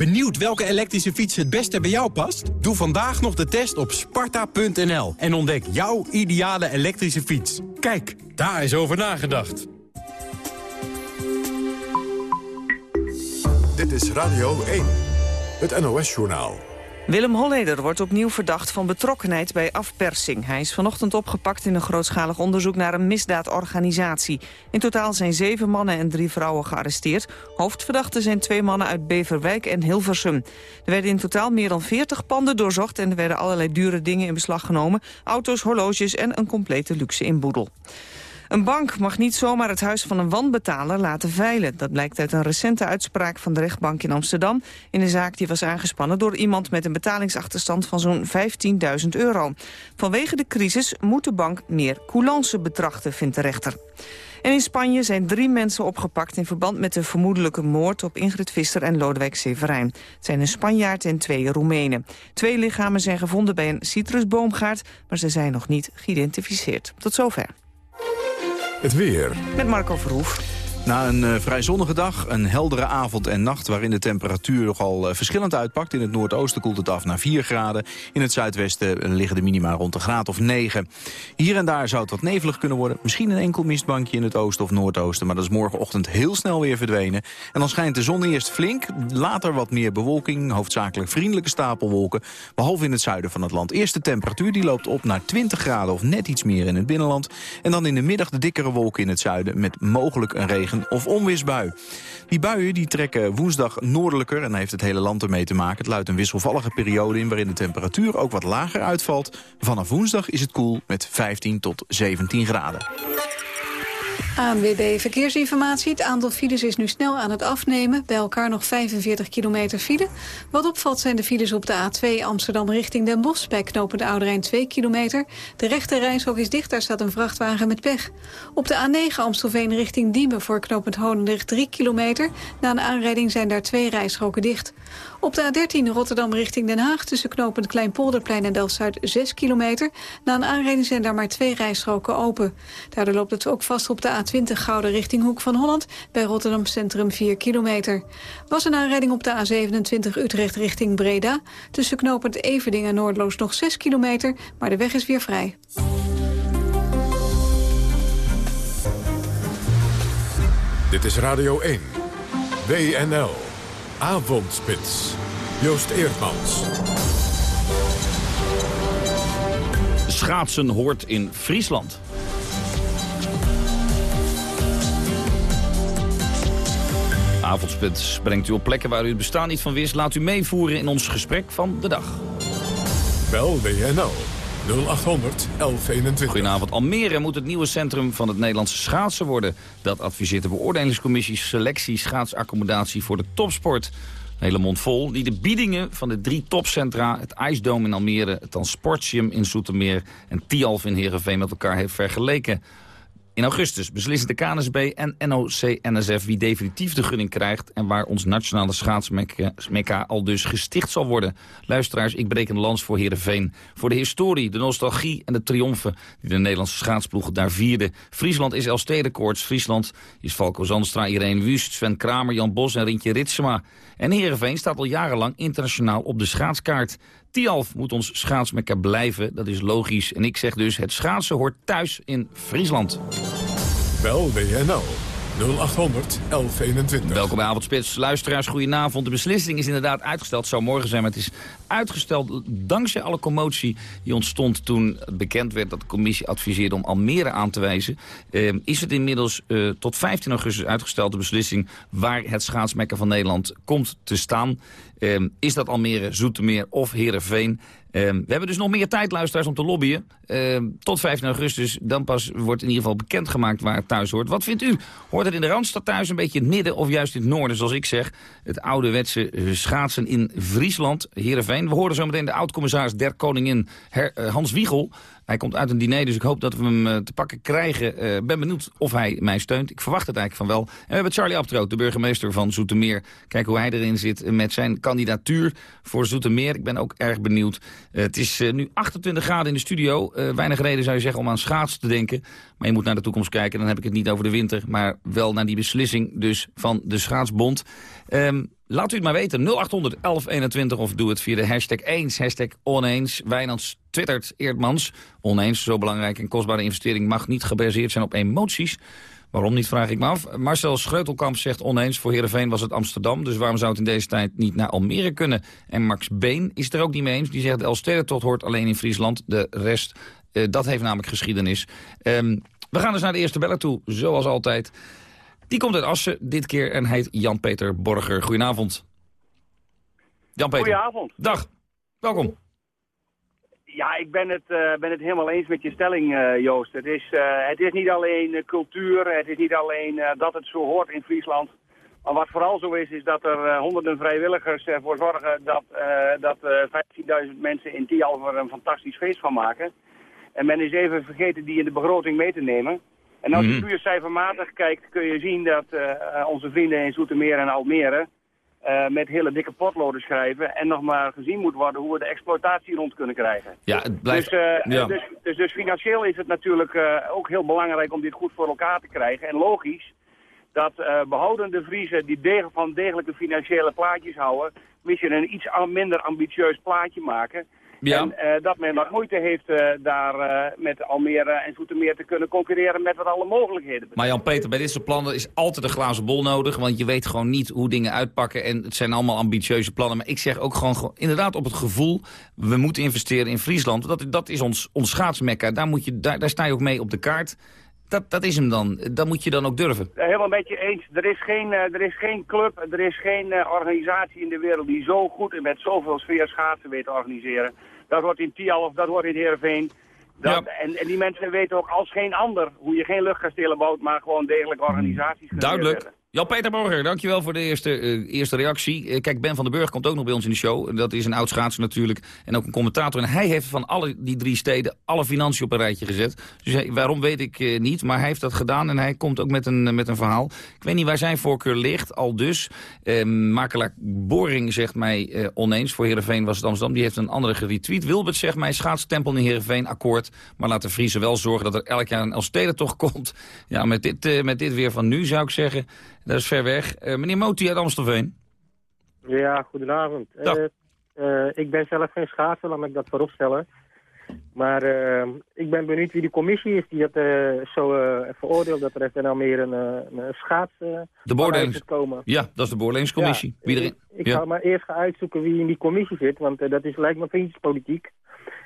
Benieuwd welke elektrische fiets het beste bij jou past? Doe vandaag nog de test op sparta.nl en ontdek jouw ideale elektrische fiets. Kijk, daar is over nagedacht. Dit is Radio 1, het NOS-journaal. Willem Holleder wordt opnieuw verdacht van betrokkenheid bij afpersing. Hij is vanochtend opgepakt in een grootschalig onderzoek naar een misdaadorganisatie. In totaal zijn zeven mannen en drie vrouwen gearresteerd. Hoofdverdachten zijn twee mannen uit Beverwijk en Hilversum. Er werden in totaal meer dan 40 panden doorzocht... en er werden allerlei dure dingen in beslag genomen. Auto's, horloges en een complete luxe inboedel. Een bank mag niet zomaar het huis van een wanbetaler laten veilen. Dat blijkt uit een recente uitspraak van de rechtbank in Amsterdam... in een zaak die was aangespannen door iemand met een betalingsachterstand van zo'n 15.000 euro. Vanwege de crisis moet de bank meer coulance betrachten, vindt de rechter. En in Spanje zijn drie mensen opgepakt in verband met de vermoedelijke moord op Ingrid Visser en Lodewijk Severijn. Het zijn een Spanjaard en twee Roemenen. Twee lichamen zijn gevonden bij een citrusboomgaard, maar ze zijn nog niet geïdentificeerd. Tot zover. Het weer. Met Marco Verhoef. Na een uh, vrij zonnige dag, een heldere avond en nacht... waarin de temperatuur nogal uh, verschillend uitpakt. In het noordoosten koelt het af naar 4 graden. In het zuidwesten uh, liggen de minima rond een graad of 9. Hier en daar zou het wat nevelig kunnen worden. Misschien een enkel mistbankje in het oosten of noordoosten... maar dat is morgenochtend heel snel weer verdwenen. En dan schijnt de zon eerst flink, later wat meer bewolking... hoofdzakelijk vriendelijke stapelwolken, behalve in het zuiden van het land. Eerst de temperatuur die loopt op naar 20 graden of net iets meer in het binnenland. En dan in de middag de dikkere wolken in het zuiden... met mogelijk een regen of onweersbui. Die buien die trekken woensdag noordelijker en heeft het hele land ermee te maken. Het luidt een wisselvallige periode in waarin de temperatuur ook wat lager uitvalt. Vanaf woensdag is het koel met 15 tot 17 graden. ANWB Verkeersinformatie. Het aantal files is nu snel aan het afnemen. Bij elkaar nog 45 kilometer file. Wat opvalt zijn de files op de A2 Amsterdam richting Den Bosch... bij knopende Ouderijn 2 kilometer. De rechte rijstrook is dicht, daar staat een vrachtwagen met pech. Op de A9 Amstelveen richting Diemen voor knopend Honendrecht 3 kilometer. Na een aanrijding zijn daar twee rijstroken dicht. Op de A13 Rotterdam richting Den Haag tussen knopend Kleinpolderplein en Delft-Zuid 6 kilometer. Na een aanrijding zijn daar maar twee rijstroken open. Daardoor loopt het ook vast op de 20 Gouden richting Hoek van Holland... bij Rotterdam Centrum 4 kilometer. Was een aanrijding op de A27 Utrecht richting Breda... tussen knooppunt Everding en Noordloos nog 6 kilometer... maar de weg is weer vrij. Dit is Radio 1. WNL. Avondspits. Joost Eerdmans. Schaatsen hoort in Friesland. Avondspits brengt u op plekken waar u het bestaan niet van wist. Laat u meevoeren in ons gesprek van de dag. Bel WNL 0800 1121. Goedenavond. Almere moet het nieuwe centrum van het Nederlandse schaatsen worden. Dat adviseert de beoordelingscommissie selectie schaatsaccommodatie voor de topsport. hele mond vol. Die de biedingen van de drie topcentra, het IJsdoom in Almere, het Transportium in Soetermeer en Tialf in Heerenveen met elkaar heeft vergeleken. In augustus beslissen de KNSB en NOC-NSF wie definitief de gunning krijgt... en waar ons nationale schaatsmekka al dus gesticht zal worden. Luisteraars, ik breek een lans voor Heerenveen. Voor de historie, de nostalgie en de triomfen die de Nederlandse schaatsploegen daar vierden. Friesland is Elstedenkoorts. Friesland is Falco Zandstra, Irene Wust, Sven Kramer, Jan Bos en Rintje Ritsema. En Heerenveen staat al jarenlang internationaal op de schaatskaart. Tialf moet ons schaatsmekka blijven, dat is logisch. En ik zeg dus, het schaatsen hoort thuis in Friesland. Bel WNL 0800 1121. Welkom bij Avondspits. Luisteraars, goedenavond. De beslissing is inderdaad uitgesteld. Het zou morgen zijn, maar het is uitgesteld dankzij alle commotie die ontstond toen bekend werd dat de commissie adviseerde om Almere aan te wijzen. Uh, is het inmiddels uh, tot 15 augustus uitgesteld, de beslissing waar het schaatsmekker van Nederland komt te staan. Uh, is dat Almere, Zoetermeer of Heerenveen? Ehm, we hebben dus nog meer tijd, luisteraars, om te lobbyen. Ehm, tot 15 augustus, dan pas wordt in ieder geval bekendgemaakt waar het thuis hoort. Wat vindt u? Hoort het in de Randstad thuis, een beetje in het midden of juist in het noorden, zoals ik zeg? Het ouderwetse eh, schaatsen in Friesland, Heerenveen. We horen zometeen de oud-commissaris der Koningin eh, Hans Wiegel. Hij komt uit een diner, dus ik hoop dat we hem eh, te pakken krijgen. Uh, ben benieuwd of hij mij steunt. Ik verwacht het eigenlijk van wel. En we hebben Charlie Abtroot, de burgemeester van Zoetermeer. Kijk hoe hij erin zit met zijn kandidatuur voor Zoetermeer. Ik ben ook erg benieuwd. Uh, het is nu 28 graden in de studio. weinig reden zou je zeggen om aan schaatsen te denken. Maar je moet naar de toekomst kijken. Dan heb ik het niet over de winter, maar wel naar die beslissing dus van de Schaatsbond. Um, Laat u het maar weten. 0800 1121 of doe het via de hashtag eens, hashtag oneens. Wijnands twittert Eerdmans. Oneens, zo belangrijk en kostbare investering mag niet gebaseerd zijn op emoties. Waarom niet, vraag ik me af. Marcel Schreutelkamp zegt oneens. Voor Heerenveen was het Amsterdam. Dus waarom zou het in deze tijd niet naar Almere kunnen? En Max Been is er ook niet mee eens. Die zegt Elstede tot hoort alleen in Friesland. De rest, uh, dat heeft namelijk geschiedenis. Um, we gaan dus naar de eerste beller toe, zoals altijd. Die komt uit Assen dit keer en heet Jan-Peter Borger. Goedenavond. Jan-Peter. Goedenavond. Dag. Welkom. Ja, ik ben het, uh, ben het helemaal eens met je stelling, uh, Joost. Het is, uh, het is niet alleen cultuur, het is niet alleen dat het zo hoort in Friesland. Maar wat vooral zo is, is dat er honderden vrijwilligers ervoor zorgen dat, dat 15.000 mensen in Tialf er een fantastisch feest van maken. En men is even vergeten die in de begroting mee te nemen. En als je mhm. puur cijfermatig kijkt, kun je zien dat uh, onze vrienden in Zoetermeer en Almere... Uh, met hele dikke potloden schrijven en nog maar gezien moet worden hoe we de exploitatie rond kunnen krijgen. Ja, het blijft... Dus, ja. dus, dus, dus, financieel is het natuurlijk ook heel belangrijk om dit goed voor elkaar te krijgen. En logisch dat behoudende Vriezen die degen van degelijke financiële plaatjes houden, misschien een iets minder ambitieus plaatje maken. Ja. En uh, dat men nog moeite heeft uh, daar uh, met Almere en Zoetermeer te kunnen concurreren met wat alle mogelijkheden betreft. Maar Jan-Peter, bij dit soort plannen is altijd een glazen bol nodig, want je weet gewoon niet hoe dingen uitpakken en het zijn allemaal ambitieuze plannen. Maar ik zeg ook gewoon inderdaad op het gevoel, we moeten investeren in Friesland. Dat, dat is ons, ons schaatsmekka, daar, moet je, daar, daar sta je ook mee op de kaart. Dat, dat is hem dan. Dat moet je dan ook durven. Helemaal met je eens. Er is geen, er is geen club, er is geen organisatie in de wereld die zo goed en met zoveel sfeer schaatsen weet te organiseren. Dat wordt in Tialf, dat wordt in Heerenveen. Dat, ja. en, en, die mensen weten ook als geen ander hoe je geen luchtkastelen bouwt, maar gewoon degelijk organisaties Duidelijk. Jan-Peter Borger, dankjewel voor de eerste, uh, eerste reactie. Uh, kijk, Ben van den Burg komt ook nog bij ons in de show. Dat is een oud schaatser natuurlijk en ook een commentator. En hij heeft van alle die drie steden alle financiën op een rijtje gezet. Dus waarom weet ik uh, niet, maar hij heeft dat gedaan en hij komt ook met een, met een verhaal. Ik weet niet waar zijn voorkeur ligt, al dus. makelaar Boring zegt mij oneens. Voor Heerenveen was het Amsterdam, die heeft een andere geretweet. Wilbert zegt mij schaatstempel in Heerenveen, akkoord. Maar laat de Friese wel zorgen dat er elk jaar een Elstede toch komt. Ja, met dit, met dit weer van nu zou ik zeggen... Dat is ver weg. Uh, meneer Moti uit Amstelveen. Ja, goedenavond. Uh, uh, ik ben zelf geen schaatser, laat me ik dat vooropstellen. Maar uh, ik ben benieuwd wie die commissie is die het uh, zo uh, veroordeelt dat er nou meer een, een schaats de beoordelings... komen. Ja, dat is de beoordelingscommissie. Ja, wie erin... Ik, ik ga maar eerst gaan uitzoeken wie in die commissie zit, want dat is lijkt me vriendjespolitiek.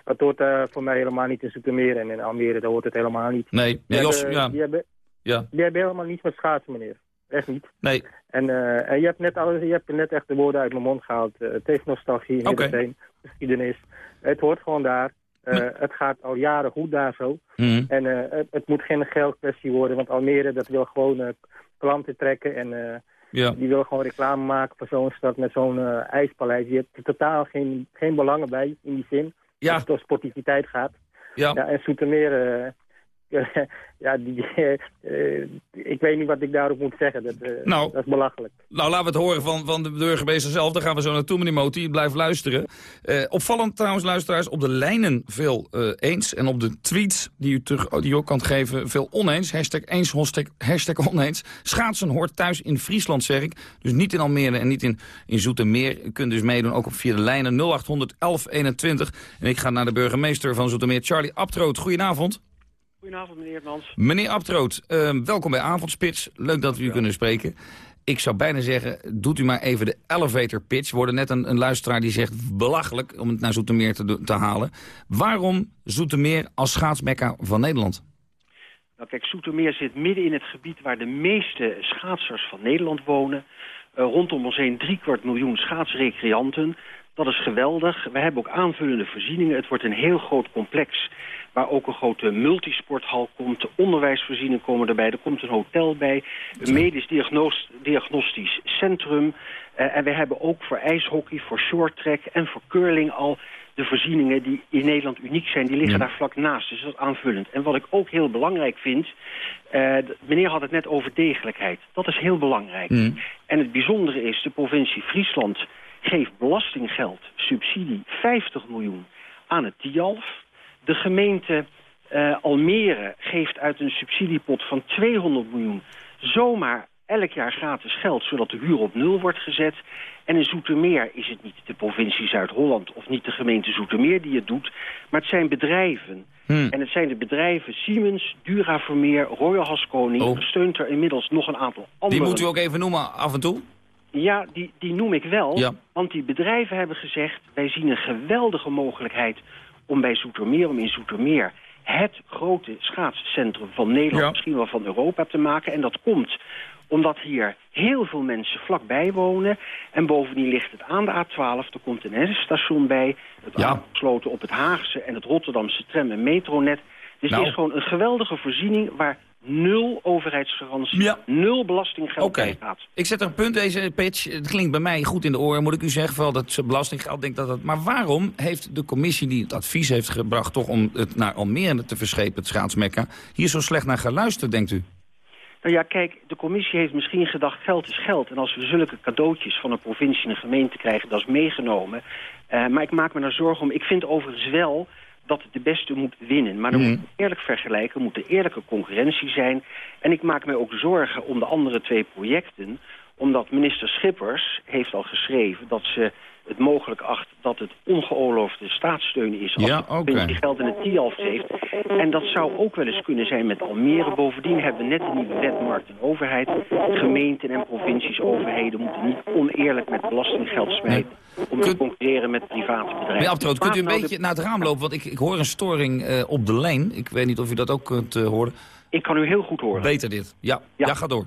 Dat hoort voor mij helemaal niet in Zoetermeer en in Almere, dat hoort het helemaal niet. Nee, ja, Jos, hebben. Die hebben, ja. die hebben helemaal niets met schaatsen, meneer. Echt niet. Nee. En, en je, hebt net alles, je hebt net echt de woorden uit mijn mond gehaald. het heeft nostalgie, okay. geschiedenis. Het hoort gewoon daar. Uh, het gaat al jaren goed daar zo. Mm. En uh, het, het, moet geen geldkwestie worden, want Almere dat wil gewoon uh, klanten trekken en ja. die wil gewoon reclame maken voor zo'n stad met zo'n ijspaleis. Je hebt er totaal geen, geen belangen bij in die zin, ja. als het om sportiviteit gaat. Ja. ja en Soetermeer, ja, die, uh, ik weet niet wat ik daarop moet zeggen. Dat, uh, nou, dat is belachelijk. Nou, laten we het horen van, van de burgemeester zelf. Daar gaan we zo naartoe, meneer Moti. Blijf luisteren. Uh, opvallend trouwens, luisteraars, op de lijnen veel eens. En op de tweets die u, terug, die u ook kan geven, veel oneens. Hashtag eens, hashtag, hashtag oneens. Schaatsen hoort thuis in Friesland, zeg ik. Dus niet in Almere en niet in, in Zoetermeer. U kunt dus meedoen, ook op via de lijnen 0800 1121. En ik ga naar de burgemeester van Zoetermeer, Charlie Abtroot. Goedenavond. Goedenavond, meneer Mans. Meneer Abtroot, uh, welkom bij Avondspits. Leuk dat we u ja. kunnen spreken. Ik zou bijna zeggen, doet u maar even de elevator pitch. We worden net een, een luisteraar die zegt belachelijk om het naar Zoetermeer te, te halen. Waarom Zoetermeer als schaatsmekka van Nederland? Nou kijk, Zoetermeer zit midden in het gebied waar de meeste schaatsers van Nederland wonen. Uh, rondom ons heen driekwart miljoen schaatsrecreanten. Dat is geweldig. We hebben ook aanvullende voorzieningen. Het wordt een heel groot complex waar ook een grote multisporthal komt. De onderwijsvoorzieningen komen erbij. Er komt een hotel bij. Een medisch diagnostisch centrum. Uh, en we hebben ook voor ijshockey, voor shorttrack en voor curling al de voorzieningen die in Nederland uniek zijn. Die liggen ja. daar vlak naast. Dus dat is aanvullend. En wat ik ook heel belangrijk vind... Uh, meneer had het net over degelijkheid. Dat is heel belangrijk. Mm. En het bijzondere is, de provincie Friesland geeft belastinggeld, subsidie, 50 miljoen aan het TIALF. De gemeente uh, Almere geeft uit een subsidiepot van 200 miljoen zomaar elk jaar gratis geld, zodat de huur op nul wordt gezet. En in Zoetermeer is het niet de provincie Zuid-Holland of niet de gemeente Zoetermeer die het doet, maar het zijn bedrijven. Hmm. En het zijn de bedrijven Siemens, Duravermeer, Royal Haskoning, Oh. er steunt er inmiddels nog een aantal andere. Die moet u ook even noemen af en toe? Ja, die, die noem ik wel. Ja. Want die bedrijven hebben gezegd... wij zien een geweldige mogelijkheid om bij Zoetermeer, om in Zoetermeer... het grote schaatscentrum van Nederland, Ja. misschien wel van Europa te maken. En dat komt omdat hier heel veel mensen vlakbij wonen. En bovendien ligt het aan de A12. Er komt een NS-station bij. Het Ja. aangesloten op het Haagse en het Rotterdamse tram- en metronet. Dus Nou. het is gewoon een geweldige voorziening... waar nul overheidsgarantie, Ja. nul belastinggeld Oké. gaat. Ik zet er een punt, deze pitch. Het klinkt bij mij goed in de oren, moet ik u zeggen. Vooral dat ze belastinggeld denkt dat het... Maar waarom heeft de commissie die het advies heeft gebracht... toch om het naar Almere te verschepen, het schaatsmekka... hier zo slecht naar geluisterd, denkt u? Nou ja, kijk, de commissie heeft misschien gedacht geld is geld. En als we zulke cadeautjes van een provincie en een gemeente krijgen, dat is meegenomen. Eh, maar ik maak me daar zorgen om. Ik vind overigens wel dat de beste moet winnen. Maar dan Mhm. moet je eerlijk vergelijken, moet er eerlijke concurrentie zijn. En ik maak mij ook zorgen om de andere twee projecten. Omdat minister Schippers heeft al geschreven dat ze het mogelijk acht dat het ongeoorloofde staatssteun is als Ja, de provincie geld in het TIALF heeft. En dat zou ook wel eens kunnen zijn met Almere. Bovendien hebben we net een nieuwe wet markt en overheid. Gemeenten en provincies, overheden moeten niet oneerlijk met belastinggeld smijten... om te concurreren met private bedrijven. Meneer Abtroot, kunt u een nou beetje de- naar het raam lopen? Want ik, ik hoor een storing eh, op de lijn. Ik weet niet of u dat ook kunt eh, horen. Ik kan u heel goed horen. Beter dit. Ja, ja. ga door.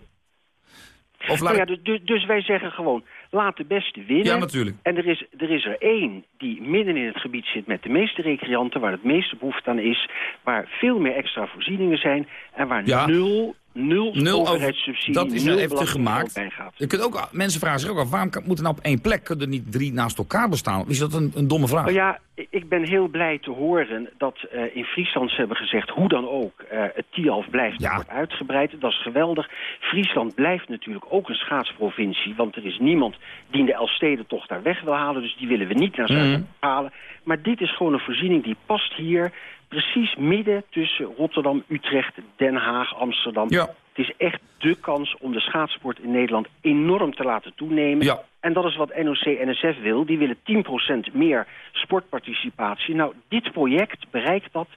Of laat Nou ja, dus, dus- dus wij zeggen gewoon, laat de beste winnen. Ja, natuurlijk. En er is, er is er één die midden in het gebied zit met de meeste recreanten... waar het meeste behoefte aan is, waar veel meer extra voorzieningen zijn... en waar Ja. nul, nul, Nul over, overheidssubsidie, dat is nul even gemaakt. Je kunt ook, mensen vragen zich ook af, waarom kan- moet er nou op één plek? Kunnen er niet drie naast elkaar bestaan? Is dat een, een domme vraag? Nou ja, ik ben heel blij te horen dat eh, in Friesland ze hebben gezegd... hoe dan ook, eh, het TIALF blijft Ja. wordt uitgebreid. Dat is geweldig. Friesland blijft natuurlijk ook een schaatsprovincie... want er is niemand die in de Elfstedentocht daar weg wil halen... dus die willen we niet naar Zuid Mhm. halen. Maar dit is gewoon een voorziening die past hier... precies midden tussen Rotterdam, Utrecht, Den Haag, Amsterdam. Ja. Het is echt dé kans om de schaatsport in Nederland enorm te laten toenemen. Ja. En dat is wat NOC-NSF wil. Die willen 10% meer sportparticipatie. Nou, dit project bereikt dat.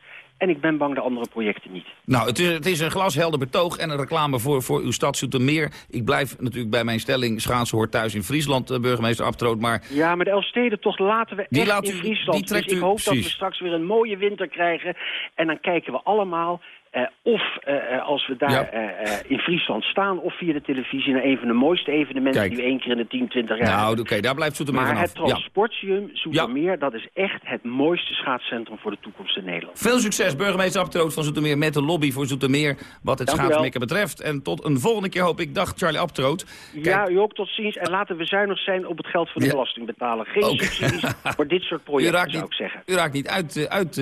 En ik ben bang de andere projecten niet. Nou, het is, het is een glashelder betoog en een reclame voor, voor uw stad Zoetermeer. Ik blijf natuurlijk bij mijn stelling, schaatsen hoort thuis in Friesland, eh, burgemeester Abtroot. Maar... Ja, maar de Elfsteden toch laten we die echt laat in u, Friesland. Die trekt dus ik u, hoop dat we straks weer een mooie winter krijgen. En dan kijken we allemaal eh, of eh, eh, als we daar Ja. in Friesland staan... of via de televisie naar een van de mooiste evenementen... Kijk. die we één keer in de 10, 20 jaar Nou, oké, daar blijft Zoetermeer Maar vanaf. het. Transportium Zoetermeer, dat is echt het mooiste schaatscentrum voor de toekomst in Nederland. Veel succes, burgemeester Abtroot van Zoetermeer... met de lobby voor Zoetermeer, wat het schaatsmekken betreft. En tot een volgende keer hoop ik. Dag, Charlie Abtroot. Ja, u ook tot ziens. En laten we zuinig zijn op het geld van de Ja. belastingbetaler. Geen Oké. subsidies voor dit soort projecten, zou niet, ik zeggen. u raakt niet uit, uit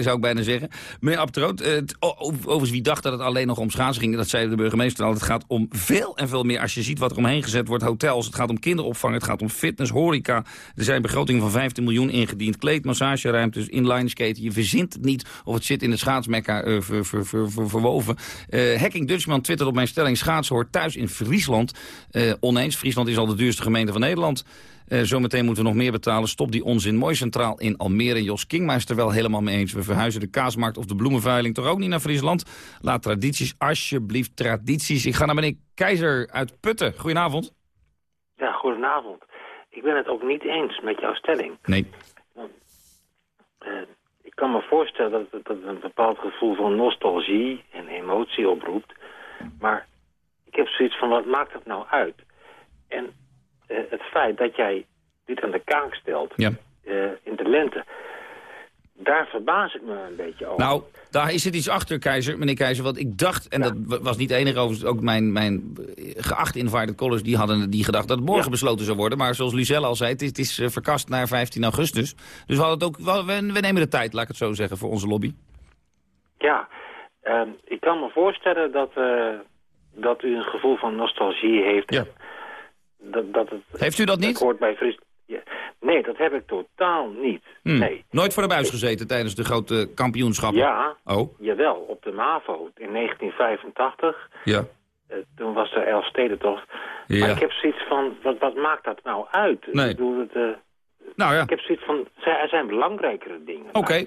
zou ik bijna zeggen. Meneer Abtroot, het- overigens wie dacht dat het alleen nog om schaatsen ging... dat zei de burgemeester al, het gaat om veel en veel meer. Als je ziet wat er omheen gezet wordt, hotels, het gaat om kinderopvang... het gaat om fitness, horeca. Er zijn begrotingen van 15 miljoen ingediend. Kleed, massageruimtes, inlineskaten. Je verzint het niet of het zit in de schaatsmekka ver- verwoven. Eh, Hacking Dutchman twittert op mijn stelling... schaatsen hoort thuis in Friesland. Eh, oneens, Friesland is al de duurste gemeente van Nederland... Eh, zometeen moeten we nog meer betalen. Stop die onzin. Mooi centraal in Almere. Jos Kingma is er wel helemaal mee eens. We verhuizen de kaasmarkt of de bloemenveiling toch ook niet naar Friesland. Laat tradities, alsjeblieft tradities. Ik ga naar meneer Keizer uit Putten. Goedenavond. Ja, goedenavond. Ik ben het ook niet eens met jouw stelling. Nee. Eh, ik kan me voorstellen dat het, dat het een bepaald gevoel van nostalgie en emotie oproept. Maar ik heb zoiets van, wat maakt het nou uit? En het feit dat jij dit aan de kaak stelt Ja. eh, in de lente... daar verbaas ik me een beetje over. Nou, daar is het iets achter, Keizer, meneer Keizer. Want ik dacht, en dat wa- was niet de enige overigens... ook mijn, mijn eh, geachte invited callers die hadden die gedacht dat het morgen besloten zou worden. Maar zoals Lucelle al zei, het is, het is eh, verkast naar 15 augustus. Dus we, hadden het ook, we, we nemen de tijd, laat ik het zo zeggen, voor onze lobby. Ja, ehm, ik kan me voorstellen dat, eh, dat u een gevoel van nostalgie heeft. Ja. Dat, dat het, Heeft u dat niet? hoort bij Fries. Ja. Nee, dat heb ik totaal niet. Hm. Nee. Nooit voor de buis gezeten tijdens de grote kampioenschappen? Ja, Oh, jawel, op de MAVO in 1985. ja. eh, toen was er Elfstedentocht. Ja. Maar ik heb zoiets van, wat, wat maakt dat nou uit? Nee. Ik bedoel, het, eh, Nou ja. ik heb zoiets van, er zijn belangrijkere dingen. Oké.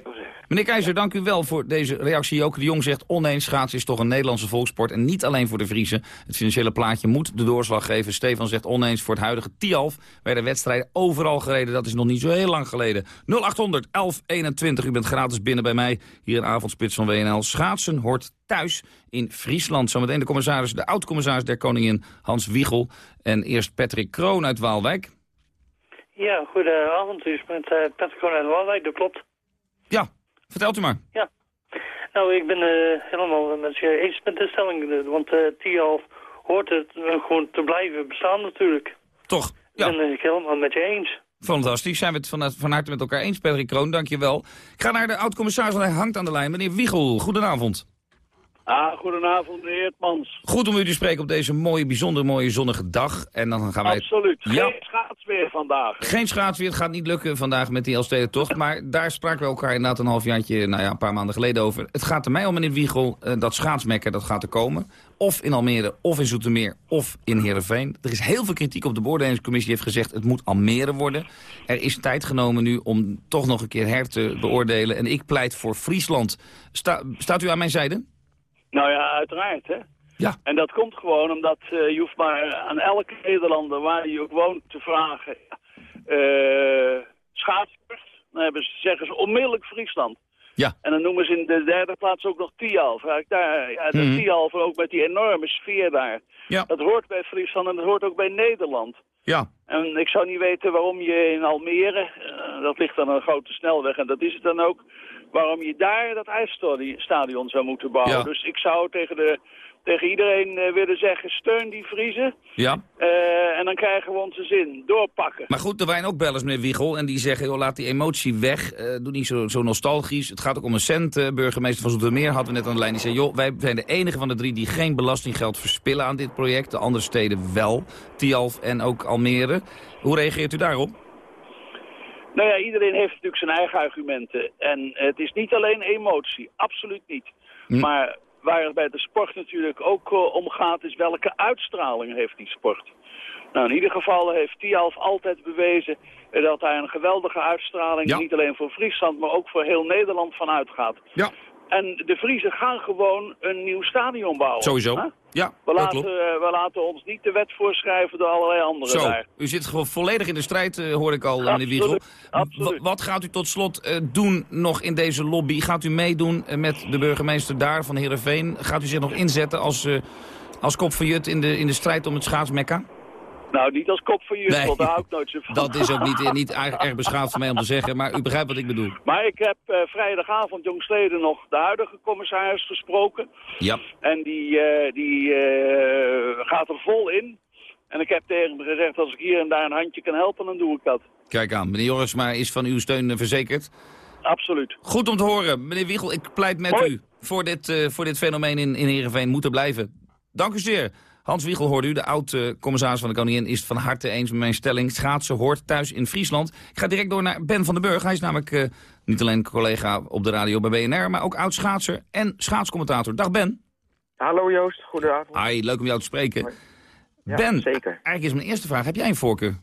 Meneer Keizer, dank u wel voor deze reactie. Joke de Jong zegt, oneens schaatsen is toch een Nederlandse volkssport... en niet alleen voor de Vriezen. Het financiële plaatje moet de doorslag geven. Stefan zegt oneens voor het huidige Tialf... werden wedstrijden overal gereden. Dat is nog niet zo heel lang geleden. 0800 1121, u bent gratis binnen bij mij... hier in Avondspits van WNL. Schaatsen hoort thuis in Friesland. Zometeen de commissaris, de oud-commissaris der Koningin Hans Wiegel... en eerst Patrick Kroon uit Waalwijk. Ja, goedenavond. U spreekt met uh, Patrick Kroon uit Waalwijk, dat klopt. Ja, vertelt u maar. Ja. Nou, ik ben uh, helemaal met je eens met de stelling. eh, Want uh, Tialf hoort het uh, gewoon te blijven bestaan natuurlijk. Toch? Ja. Ben ik helemaal met je eens. Fantastisch. Zijn we het van, van harte met elkaar eens, Patrick Kroon. Dank je wel. Ik ga naar de oud-commissaris, want hij hangt aan de lijn. Meneer Wiegel, goedenavond. Ah, goedenavond, meneer Eertmans. Goed om u te spreken op deze mooie, bijzonder mooie zonnige dag. En dan gaan wij... Absoluut. Ja. Geen schaatsweer vandaag. Geen schaatsweer, het gaat niet lukken vandaag met die Elfstedentocht. Maar daar spraken we elkaar inderdaad een halfjaartje, nou ja, een paar maanden geleden over. Het gaat er mij om, meneer Wiegel, uh, dat schaatsmekker dat gaat er komen. Of in Almere, of in Zoetermeer, of in Heerenveen. Er is heel veel kritiek op de beoordelingscommissie. Die heeft gezegd, het moet Almere worden. Er is tijd genomen nu om toch nog een keer her te beoordelen. En ik pleit voor Friesland. Sta, staat u aan mijn zijde? Nou ja, uiteraard, hè. Ja. En dat komt gewoon omdat uh, je hoeft maar aan elke Nederlander waar je ook woont te vragen... Uh, schaatsers, dan hebben ze, zeggen ze onmiddellijk Friesland. Ja. En dan noemen ze in de derde plaats ook nog Tialf. Daar, ja, de mm. Tialf ook met die enorme sfeer daar. Ja. Dat hoort bij Friesland en dat hoort ook bij Nederland. Ja. En ik zou niet weten waarom je in Almere, uh, dat ligt aan een grote snelweg en dat is het dan ook, waarom je daar dat ijsstadion zou moeten bouwen. Ja. Dus ik zou tegen, de, tegen iedereen uh, willen zeggen, steun die Vriezen. Ja. Uh, en dan krijgen we onze zin. Doorpakken. Maar goed, er zijn ook bellers, meneer Wiegel. En die zeggen, joh, laat die emotie weg. Uh, doe niet zo, zo nostalgisch. Het gaat ook om een cent. Uh, burgemeester van Zoetermeer hadden we net aan de lijn. Die zei, joh, wij zijn de enige van de drie die geen belastinggeld verspillen aan dit project. De andere steden wel. Tialf en ook Almere. Hoe reageert u daarop? Nou ja, iedereen heeft natuurlijk zijn eigen argumenten. En het is niet alleen emotie. Absoluut niet. Hm. Maar waar het bij de sport natuurlijk ook uh, om gaat, is welke uitstraling heeft die sport. Nou, in ieder geval heeft Tialf altijd bewezen dat hij een geweldige uitstraling, niet alleen voor Friesland, maar ook voor heel Nederland van uitgaat. Ja. En de Friesen gaan gewoon een nieuw stadion bouwen. Sowieso. Hè? Ja, we laten, klopt. uh, we laten ons niet de wet voorschrijven door allerlei anderen Zo, daar. u zit gewoon volledig in de strijd, uh, hoor ik al, meneer Wiegel. Absoluut. Wat gaat u tot slot uh, doen nog in deze lobby? Gaat u meedoen met de burgemeester daar van Heerenveen? Gaat u zich nog inzetten als, als kop van Jut in de, in de strijd om het schaatsmekka? Nou, niet als kop van jullie, Nee. want daar hou ik nooit zo van. Dat is ook niet, niet erg, erg beschaafd van mij om te zeggen, maar u begrijpt wat ik bedoel. Maar ik heb uh, vrijdagavond jongstleden nog de huidige commissaris gesproken. Ja. En die, uh, die uh, gaat er vol in. En ik heb tegen hem gezegd, als ik hier en daar een handje kan helpen, dan doe ik dat. Kijk aan, meneer Jorisma is van uw steun verzekerd. Absoluut. Goed om te horen. Meneer Wiegel, ik pleit met Hoi. u voor dit, voor dit fenomeen in, in Heerenveen moeten blijven. Dank u zeer. Hans Wiegel hoorde u, de oud-commissaris van de Koningin, is het van harte eens met mijn stelling. Schaatsen hoort thuis in Friesland. Ik ga direct door naar Ben van den Burg. Hij is namelijk uh, niet alleen collega op de radio bij BNR, maar ook oud-schaatser en schaatscommentator. Dag Ben. Hallo Joost, goedenavond. Hi, leuk om jou te spreken. Ja, ben, zeker. eigenlijk is mijn eerste vraag, heb jij een voorkeur?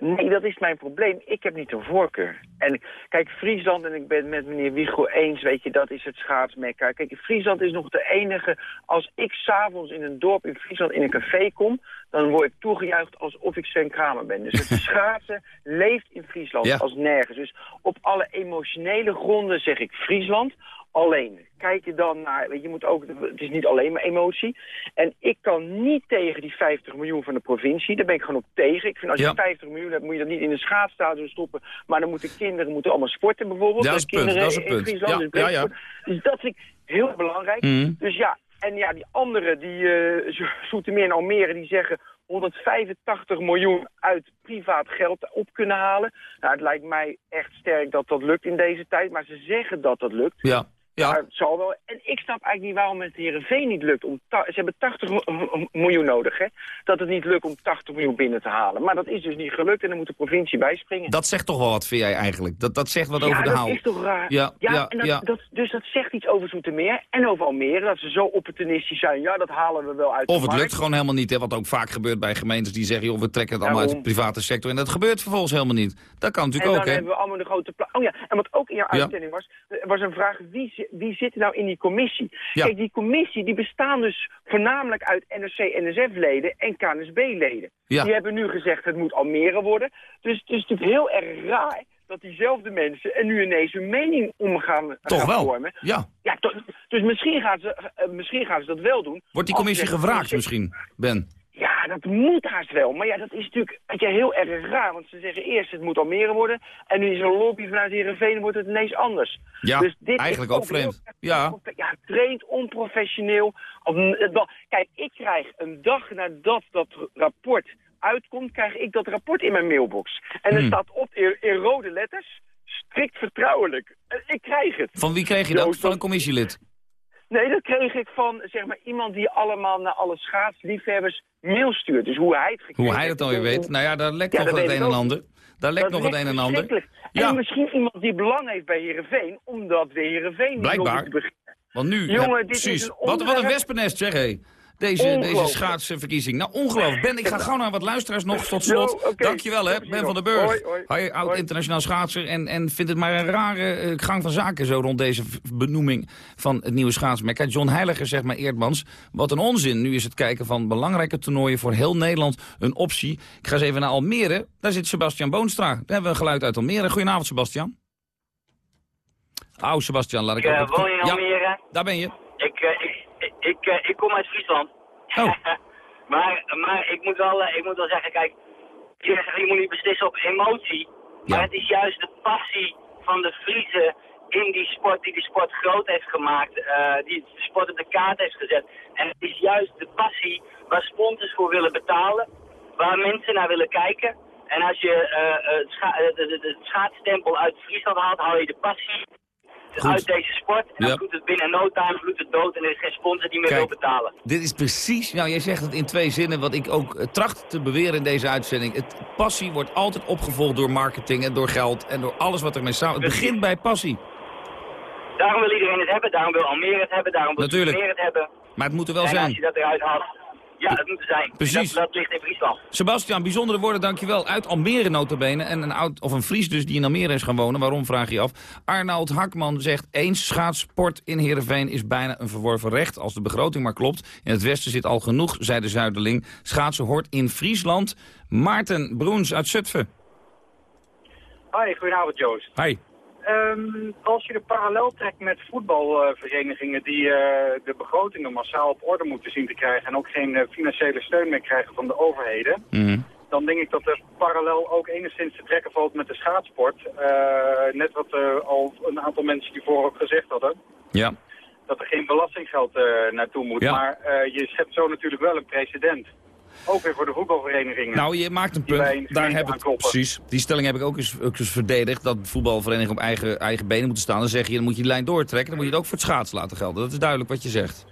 Nee, dat is mijn probleem. Ik heb niet een voorkeur. En kijk, Friesland, en ik ben het met meneer Wiegel eens, weet je, dat is het schaatsmekka. Kijk, Friesland is nog de enige, als ik s'avonds in een dorp in Friesland in een café kom, dan word ik toegejuicht alsof ik Sven Kramer ben. Dus het schaatsen leeft in Friesland Ja. als nergens. Dus op alle emotionele gronden zeg ik Friesland. Alleen, kijk je dan naar, weet je, moet ook, het is niet alleen maar emotie. En ik kan niet tegen die 50 miljoen van de provincie, daar ben ik gewoon op tegen. Ik vind als je Ja. 50 miljoen hebt, moet je dat niet in een schaatsstadion stoppen. Maar dan moeten kinderen moeten allemaal sporten bijvoorbeeld. Ja, dat is het punt, kinderen dat is punt. Ja, dus ja. Dus dat vind ik heel belangrijk. Mhm. Dus ja, en ja, die anderen, die uh, Zoetermeer en Almere, die zeggen 185 miljoen uit privaat geld op kunnen halen. Nou, het lijkt mij echt sterk dat dat lukt in deze tijd, maar ze zeggen dat dat lukt. Ja. Ja. Maar het zal wel. En ik snap eigenlijk niet waarom het Heerenveen niet lukt. Om ze hebben 80 mi- miljoen nodig, hè? Dat het niet lukt om 80 miljoen binnen te halen. Maar dat is dus niet gelukt en dan moet de provincie bijspringen. Dat zegt toch wel wat, vind jij eigenlijk? Dat, dat zegt wat over ja, de dat haal. is toch raar? Ja, ja, en dat, ja. Dat, dus dat zegt iets over Zoetermeer en over Almere. Dat ze zo opportunistisch zijn. Ja, dat halen we wel uit Of het lukt gewoon helemaal niet, hè, wat ook vaak gebeurt bij gemeentes die zeggen... joh, we trekken het allemaal uit de private sector. En dat gebeurt vervolgens helemaal niet. Dat kan En natuurlijk dan ook, hè? hebben we allemaal de grote Oh ja, en wat ook in jouw Ja. uitzending was, was een vraag, wie, wie zit er nou in die commissie? Ja. Kijk, die commissie die bestaan dus voornamelijk uit NRC-NSF-leden en KNSB-leden. Ja. Die hebben nu gezegd het moet Almere worden. Dus het is natuurlijk heel erg raar dat diezelfde mensen en nu ineens hun mening omgaan Toch gaan wel, vormen. ja. Ja, dus misschien gaan, ze, eh, misschien gaan ze dat wel doen. Wordt die commissie gevraagd misschien, Ben? Ja, dat moet haast wel. Maar ja, dat is natuurlijk weet je, heel erg raar. Want ze zeggen eerst het moet Almere worden. En nu is er een lobby vanuit Heerenveen wordt het ineens anders. Ja, dus dit eigenlijk is ook vreemd. Ja. Ja, traint onprofessioneel. Of, eh, Kijk, ik krijg een dag nadat dat rapport uitkomt, krijg ik dat rapport in mijn mailbox. En er Hmm. staat op in, in rode letters, strikt vertrouwelijk. En Ik krijg het. Van wie kreeg je dat? Van een commissielid? Nee, dat kreeg ik van zeg maar, iemand die allemaal naar alle schaatsliefhebbers mail stuurt. Dus hoe hij het gekregen Hoe hij dat dan weer heeft. weet? Nou ja, daar lekt Ja, nog het een en ander. Daar lekt nog het een en ander. Ja. En misschien iemand die belang heeft bij Heerenveen, omdat we Heerenveen niet Blijkbaar. beginnen. Want nu, Jongen, dit is precies. een wat, wat een onderwerp- wespennest, zeg hé. Deze, deze schaatsverkiezing. Nou, ongelooflijk. Ben, ik ga gauw naar wat luisteraars nog tot Yo, slot. oké. Dankjewel, hè. Ben van den Burg. Hoi, hoi. Hij oud Hoi. internationaal schaatser. En, en vindt het maar een rare eh, gang van zaken zo rond deze benoeming van het nieuwe schaatsmerk. Kijk, John Heiliger zegt maar Eerdmans. Wat een onzin. Nu is het kijken van belangrijke toernooien voor heel Nederland een optie. Ik ga eens even naar Almere. Daar zit Sebastian Boonstra. Daar hebben we een geluid uit Almere. Goedenavond, Sebastian. Au, Sebastian, laat ik het- woon in Ja, Almere. daar ben je. Ik, eh, ik, ik, ik, eh, ik kom uit Friesland. Oh. maar, maar ik moet wel, eh, ik moet wel zeggen, kijk, je, zegt, je moet niet beslissen op emotie. Maar het is juist de passie van de Friese in die sport, die de sport groot heeft gemaakt, eh, die de sport op de kaart heeft gezet. En het is juist de passie waar sponsors voor willen betalen, waar mensen naar willen kijken. En als je het scha de, de, de schaatsstempel uit Friesland haalt, haal je de passie uit deze sport. En dan bloedt het binnen no time bloedt het dood en er is geen sponsor die meer Kijk. wil betalen. Dit is precies, nou jij zegt het in twee zinnen, wat ik ook eh, tracht te beweren in deze uitzending. Het, passie wordt altijd opgevolgd door marketing en door geld en door alles wat ermee samen... Het begint bij passie. Daarom wil iedereen het hebben, daarom wil Almere het hebben, daarom wil. Almere het hebben. Maar het moet er wel en zijn. als je dat eruit haalt, ja, het moet er zijn. Precies. Dat, dat ligt in Friesland. Sebastian, bijzondere woorden, dankjewel. Uit Almere notabene. En een oud, of een Fries dus die in Almere is gaan wonen. Waarom, vraag je je af. Arnoud Hakman zegt... eens schaatsport in Heerenveen is bijna een verworven recht... als de begroting maar klopt. In het westen zit al genoeg, zei de Zuiderling. Schaatsen hoort in Friesland. Maarten Broens uit Zutphen. Hoi, goedenavond Joost. Hi. Ehm, als je de parallel trekt met voetbalverenigingen die eh, de begrotingen massaal op orde moeten zien te krijgen en ook geen eh, financiële steun meer krijgen van de overheden, dan denk ik dat er parallel ook enigszins te trekken valt met de schaatsport. Eh, net wat al een aantal mensen die voor ook gezegd hadden, Ja. dat er geen belastinggeld naartoe moet. Ja. Maar je schept zo natuurlijk wel een precedent. Ook weer voor de voetbalverenigingen. Nou, je maakt een punt. Daar heb ik, precies. Die stelling heb ik ook eens, ook eens verdedigd. Dat voetbalverenigingen op eigen, eigen benen moeten staan. Dan zeg je, dan moet je die lijn doortrekken. Dan moet je het ook voor het schaatsen laten gelden. Dat is duidelijk wat je zegt.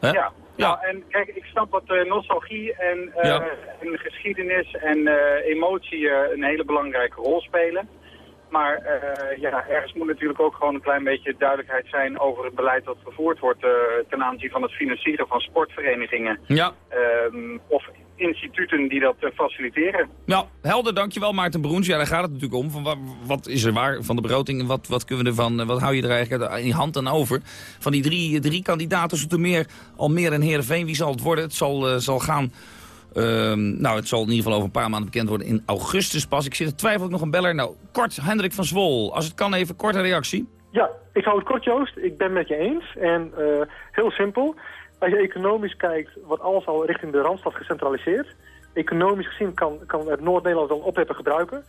Hè? Ja, ja. en kijk, ik snap dat eh, nostalgie en, eh, Ja. en geschiedenis en eh, emotie een hele belangrijke rol spelen. Maar eh, ja, ergens moet natuurlijk ook gewoon een klein beetje duidelijkheid zijn over het beleid dat gevoerd wordt eh, ten aanzien van het financieren van sportverenigingen. Ja. Ehm, of instituten die dat eh, faciliteren. Nou, helder, dankjewel Maarten Broens. Ja, daar gaat het natuurlijk om. Van wat, wat is er waar van de begroting en wat, wat kunnen we ervan, wat hou je er eigenlijk in hand aan over? Van die drie, drie kandidaten, Zoetermeer, Almere en Heerenveen, wie zal het worden? Het zal, zal gaan, ehm, nou het zal in ieder geval over een paar maanden bekend worden in augustus pas. Ik zit er twijfel ik nog een beller. Nou, kort, Hendrik van Zwol, als het kan even, korte reactie. Ja, ik hou het kort Joost. Ik ben met je eens. En eh, heel simpel. Als je economisch kijkt, wordt alles al richting de Randstad gecentraliseerd. Economisch gezien kan, kan het Noord-Nederland wel opheffen gebruiken.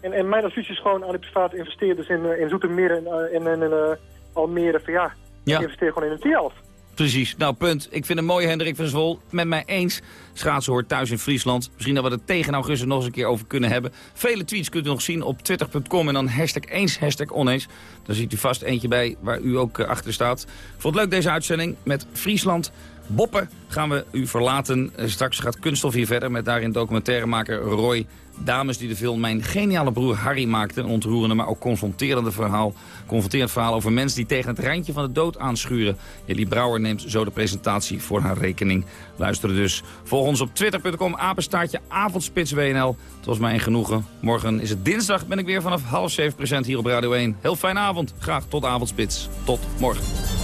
En, en mijn advies is gewoon aan de private investeerders in, eh, in Zoetermeer en uh, in, in, eh, Almere van ja, Ja. investeer gewoon in een T11. Precies. Nou, punt. Ik vind het mooi, Hendrik van Zwol. Met mij eens. Schaatsen hoort thuis in Friesland. Misschien dat we het tegen augustus nog eens een keer over kunnen hebben. Vele tweets kunt u nog zien op twitter.com en dan hashtag eens, hashtag oneens. Daar ziet u vast eentje bij waar u ook eh, achter staat. Ik vond het leuk deze uitzending met Friesland. Boppen gaan we u verlaten. Eh, Straks gaat Kunststof hier verder met daarin documentairemaker Roy Dames die de film Mijn geniale broer Harry maakte. Een ontroerende, maar ook confronterende verhaal. Confronterend verhaal over mensen die tegen het randje van de dood aanschuren. Jelly Brouwer neemt zo de presentatie voor haar rekening. Luisteren dus. Volg ons op twitter.com, apenstaartje, avondspits WNL. Het was mij een genoegen. Morgen is het dinsdag, ben ik weer vanaf half zeven present hier op Radio 1. Heel fijne avond. Graag tot avondspits. Tot morgen.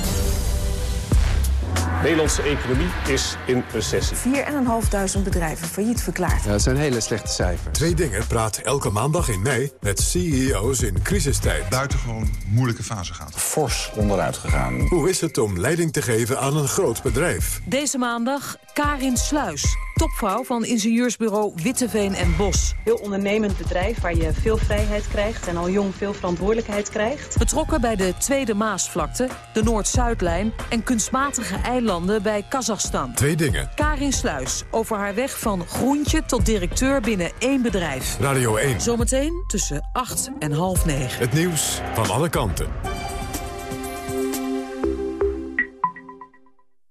Nederlandse economie is in recessie. 4.500 bedrijven failliet verklaard. Ja, dat zijn hele slechte cijfers. Twee dingen praat elke maandag in mei met CEO's in crisistijd. Buitengewoon moeilijke fase gaat. Fors onderuit gegaan. Hoe is het om leiding te geven aan een groot bedrijf? Deze maandag Karin Sluis, topvrouw van ingenieursbureau Witteveen en Bos. Heel ondernemend bedrijf waar je veel vrijheid krijgt en al jong veel verantwoordelijkheid krijgt. Betrokken bij de Tweede Maasvlakte, de Noord-Zuidlijn en kunstmatige eilanden bij Kazachstan. Twee dingen. Karin Sluis over haar weg van groentje tot directeur binnen één bedrijf. Radio 1. Zometeen tussen 8 en half 9. Het nieuws van alle kanten.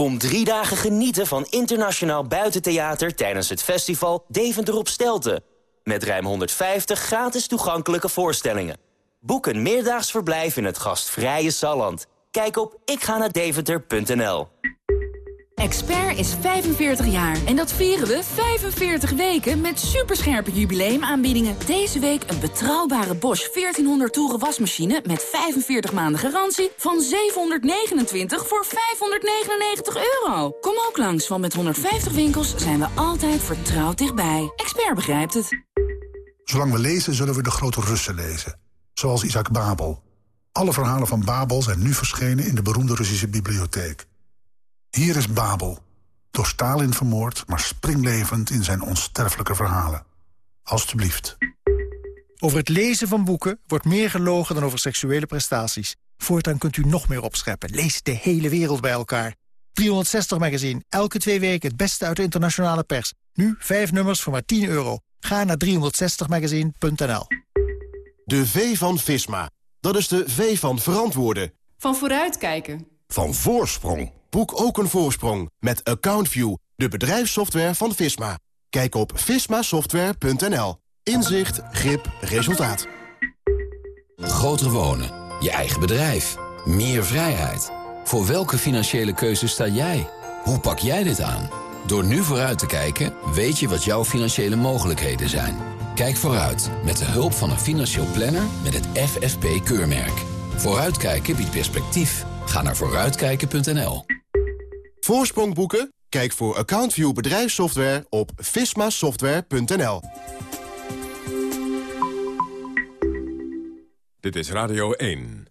Kom drie dagen genieten van internationaal buitentheater tijdens het festival Deventer op Stelten. Met ruim 150 gratis toegankelijke voorstellingen. Boek een meerdaags verblijf in het gastvrije Salland. Kijk op ikga naar Expert is 45 jaar en dat vieren we 45 weken met superscherpe jubileumaanbiedingen. Deze week een betrouwbare Bosch 1400 toeren wasmachine met 45 maanden garantie van 729 voor 599 euro. Kom ook langs, want met 150 winkels zijn we altijd vertrouwd dichtbij. Expert begrijpt het. Zolang we lezen, zullen we de grote Russen lezen. Zoals Isaac Babel. Alle verhalen van Babel zijn nu verschenen in de beroemde Russische bibliotheek. Hier is Babel, door Stalin vermoord, maar springlevend in zijn onsterfelijke verhalen. Alsjeblieft. Over het lezen van boeken wordt meer gelogen dan over seksuele prestaties. Voortaan kunt u nog meer opscheppen. Lees de hele wereld bij elkaar. 360 Magazine. Elke twee weken het beste uit de internationale pers. Nu vijf nummers voor maar 10 euro. Ga naar 360magazine.nl De V van Visma. Dat is de V van verantwoorden. Van vooruitkijken. Van voorsprong. Boek ook een voorsprong met AccountView, de bedrijfssoftware van Visma. Kijk op vismasoftware.nl. Inzicht, grip, resultaat. Groter wonen. Je eigen bedrijf. Meer vrijheid. Voor welke financiële keuze sta jij? Hoe pak jij dit aan? Door nu vooruit te kijken, weet je wat jouw financiële mogelijkheden zijn. Kijk vooruit met de hulp van een financieel planner met het FFP-keurmerk. Vooruitkijken biedt perspectief. Ga naar vooruitkijken.nl. Voorsprong boeken? Kijk voor AccountView bedrijfssoftware op vismasoftware.nl. Dit is Radio 1.